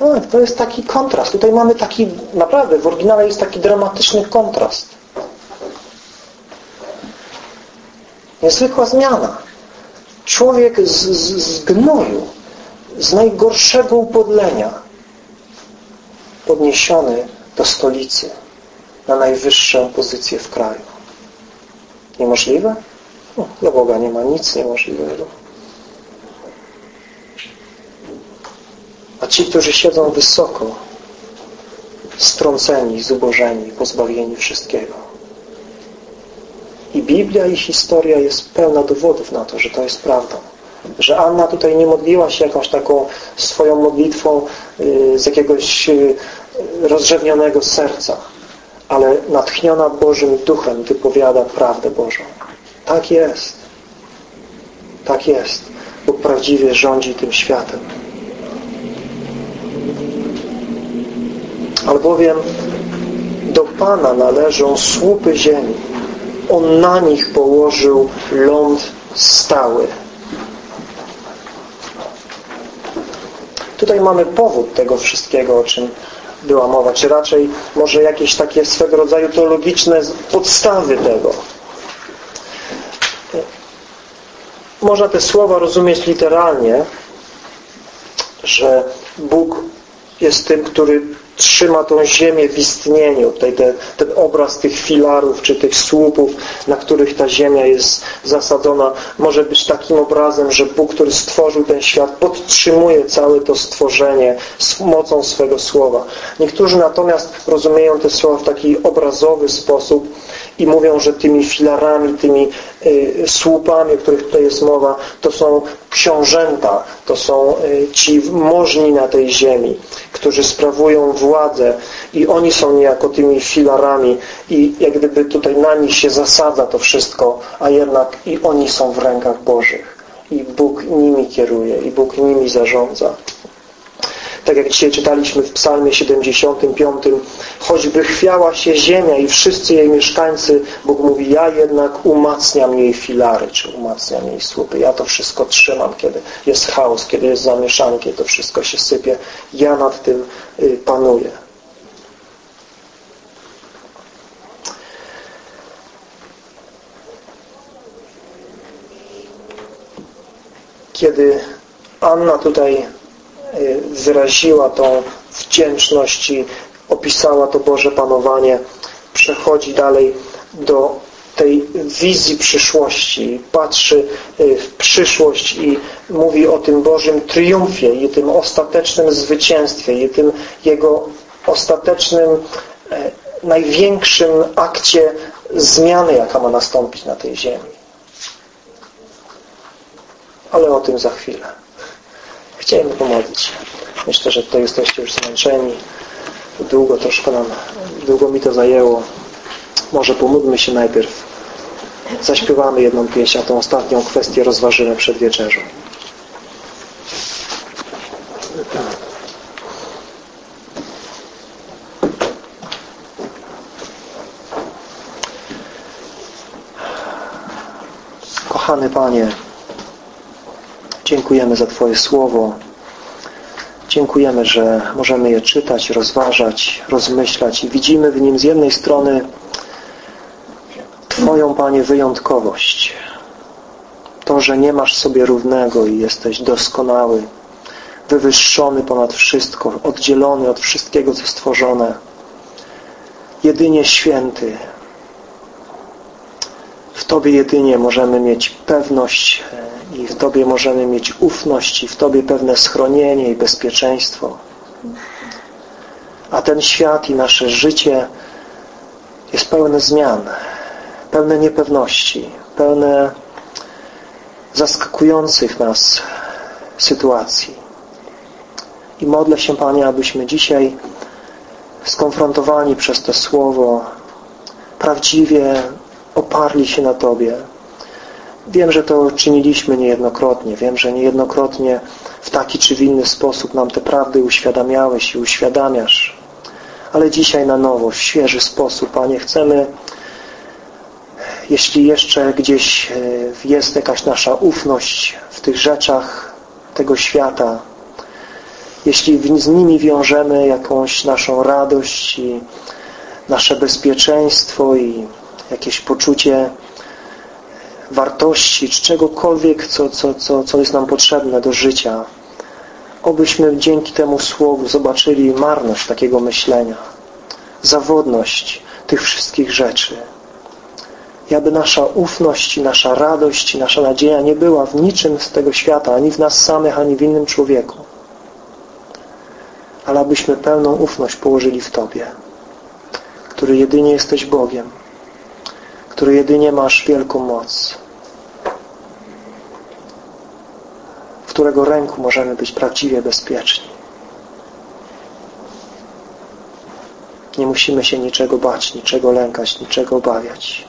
[SPEAKER 1] No, to jest taki kontrast. Tutaj mamy taki, naprawdę w oryginale jest taki dramatyczny kontrast. Niezwykła zmiana. Człowiek z, z, z gnoju, z najgorszego upodlenia, podniesiony do stolicy, na najwyższą pozycję w kraju. Niemożliwe? No, dla Boga nie ma nic niemożliwego. A ci, którzy siedzą wysoko, strąceni, zubożeni, pozbawieni wszystkiego. I Biblia i historia jest pełna dowodów na to, że to jest prawdą. Że Anna tutaj nie modliła się jakąś taką swoją modlitwą y, z jakiegoś y, rozrzewnionego serca, ale natchniona Bożym Duchem wypowiada prawdę Bożą. Tak jest. Tak jest. Bóg prawdziwie rządzi tym światem. Albowiem do Pana należą słupy ziemi. On na nich położył ląd stały. Tutaj mamy powód tego wszystkiego, o czym była mowa, czy raczej może jakieś takie swego rodzaju teologiczne podstawy tego. Można te słowa rozumieć literalnie, że Bóg jest tym, który trzyma tą ziemię w istnieniu. Tutaj te, ten obraz tych filarów, czy tych słupów, na których ta ziemia jest zasadzona, może być takim obrazem, że Bóg, który stworzył ten świat, podtrzymuje całe to stworzenie z mocą swego słowa. Niektórzy natomiast rozumieją te słowa w taki obrazowy sposób i mówią, że tymi filarami, tymi słupami, o których tutaj jest mowa, to są książęta, to są y, ci możni na tej ziemi, którzy sprawują władzę i oni są niejako tymi filarami i jak gdyby tutaj na nich się zasadza to wszystko, a jednak i oni są w rękach Bożych i Bóg nimi kieruje i Bóg nimi zarządza. Tak jak dzisiaj czytaliśmy w psalmie 75 choćby chwiała się ziemia i wszyscy jej mieszkańcy Bóg mówi, ja jednak umacniam jej filary, czy umacniam jej słupy. Ja to wszystko trzymam, kiedy jest chaos, kiedy jest zamieszanie, kiedy to wszystko się sypie. Ja nad tym y, panuję. Kiedy Anna tutaj wyraziła tą wdzięczność i opisała to Boże panowanie, przechodzi dalej do tej wizji przyszłości, patrzy y, w przyszłość i mówi o tym Bożym triumfie i tym ostatecznym zwycięstwie i tym Jego ostatecznym, e, największym akcie zmiany, jaka ma nastąpić na tej ziemi. Ale o tym za chwilę. Chciałem pomodlić. Myślę, że to jesteście już zmęczeni. Długo troszkę nam, długo mi to zajęło. Może pomódlmy się najpierw. Zaśpiewamy jedną pieśń, a tą ostatnią kwestię rozważymy przed wieczerzą. Kochany Panie, Dziękujemy za Twoje Słowo. Dziękujemy, że możemy je czytać, rozważać, rozmyślać i widzimy w nim z jednej strony Twoją, Panie, wyjątkowość. To, że nie masz sobie równego i jesteś doskonały, wywyższony ponad wszystko, oddzielony od wszystkiego, co stworzone. jedynie święty. W Tobie jedynie możemy mieć pewność i w Tobie możemy mieć ufność i w Tobie pewne schronienie i bezpieczeństwo. A ten świat i nasze życie jest pełne zmian, pełne niepewności, pełne zaskakujących nas sytuacji. I modlę się, Panie, abyśmy dzisiaj skonfrontowani przez to Słowo prawdziwie oparli się na Tobie. Wiem, że to czyniliśmy niejednokrotnie. Wiem, że niejednokrotnie w taki czy w inny sposób nam te prawdy uświadamiałeś i uświadamiasz. Ale dzisiaj na nowo, w świeży sposób, Panie, chcemy jeśli jeszcze gdzieś e, jest jakaś nasza ufność w tych rzeczach tego świata, jeśli z nimi wiążemy jakąś naszą radość i nasze bezpieczeństwo i jakieś poczucie wartości, czy czegokolwiek, co, co, co, co jest nam potrzebne do życia, obyśmy dzięki temu słowu zobaczyli marność takiego myślenia, zawodność tych wszystkich rzeczy. I aby nasza ufność, nasza radość, nasza nadzieja nie była w niczym z tego świata, ani w nas samych, ani w innym człowieku. Ale abyśmy pełną ufność położyli w Tobie, który jedynie jesteś Bogiem, który jedynie masz wielką moc, w którego ręku możemy być prawdziwie bezpieczni. Nie musimy się niczego bać, niczego lękać, niczego obawiać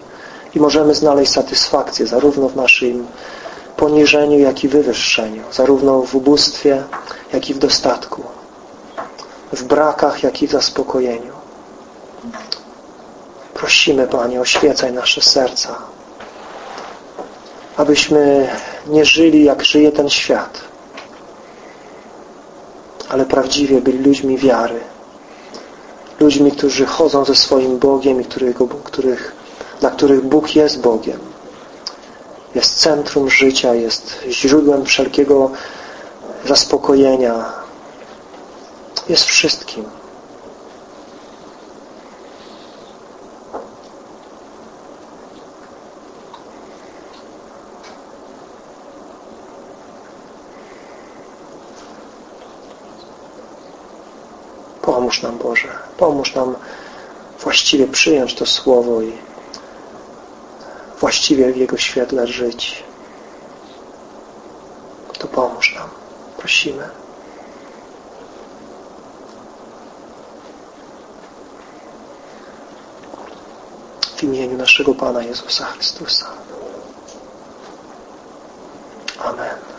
[SPEAKER 1] i możemy znaleźć satysfakcję zarówno w naszym poniżeniu, jak i wywyższeniu, zarówno w ubóstwie, jak i w dostatku, w brakach, jak i w zaspokojeniu. Prosimy, Panie, oświecaj nasze serca, abyśmy nie żyli, jak żyje ten świat, ale prawdziwie byli ludźmi wiary, ludźmi, którzy chodzą ze swoim Bogiem i których, których dla których Bóg jest Bogiem. Jest centrum życia, jest źródłem wszelkiego zaspokojenia. Jest wszystkim. Pomóż nam Boże, pomóż nam właściwie przyjąć to Słowo i właściwie w Jego świetle żyć. To pomóż nam. Prosimy. W imieniu naszego Pana Jezusa Chrystusa. Amen.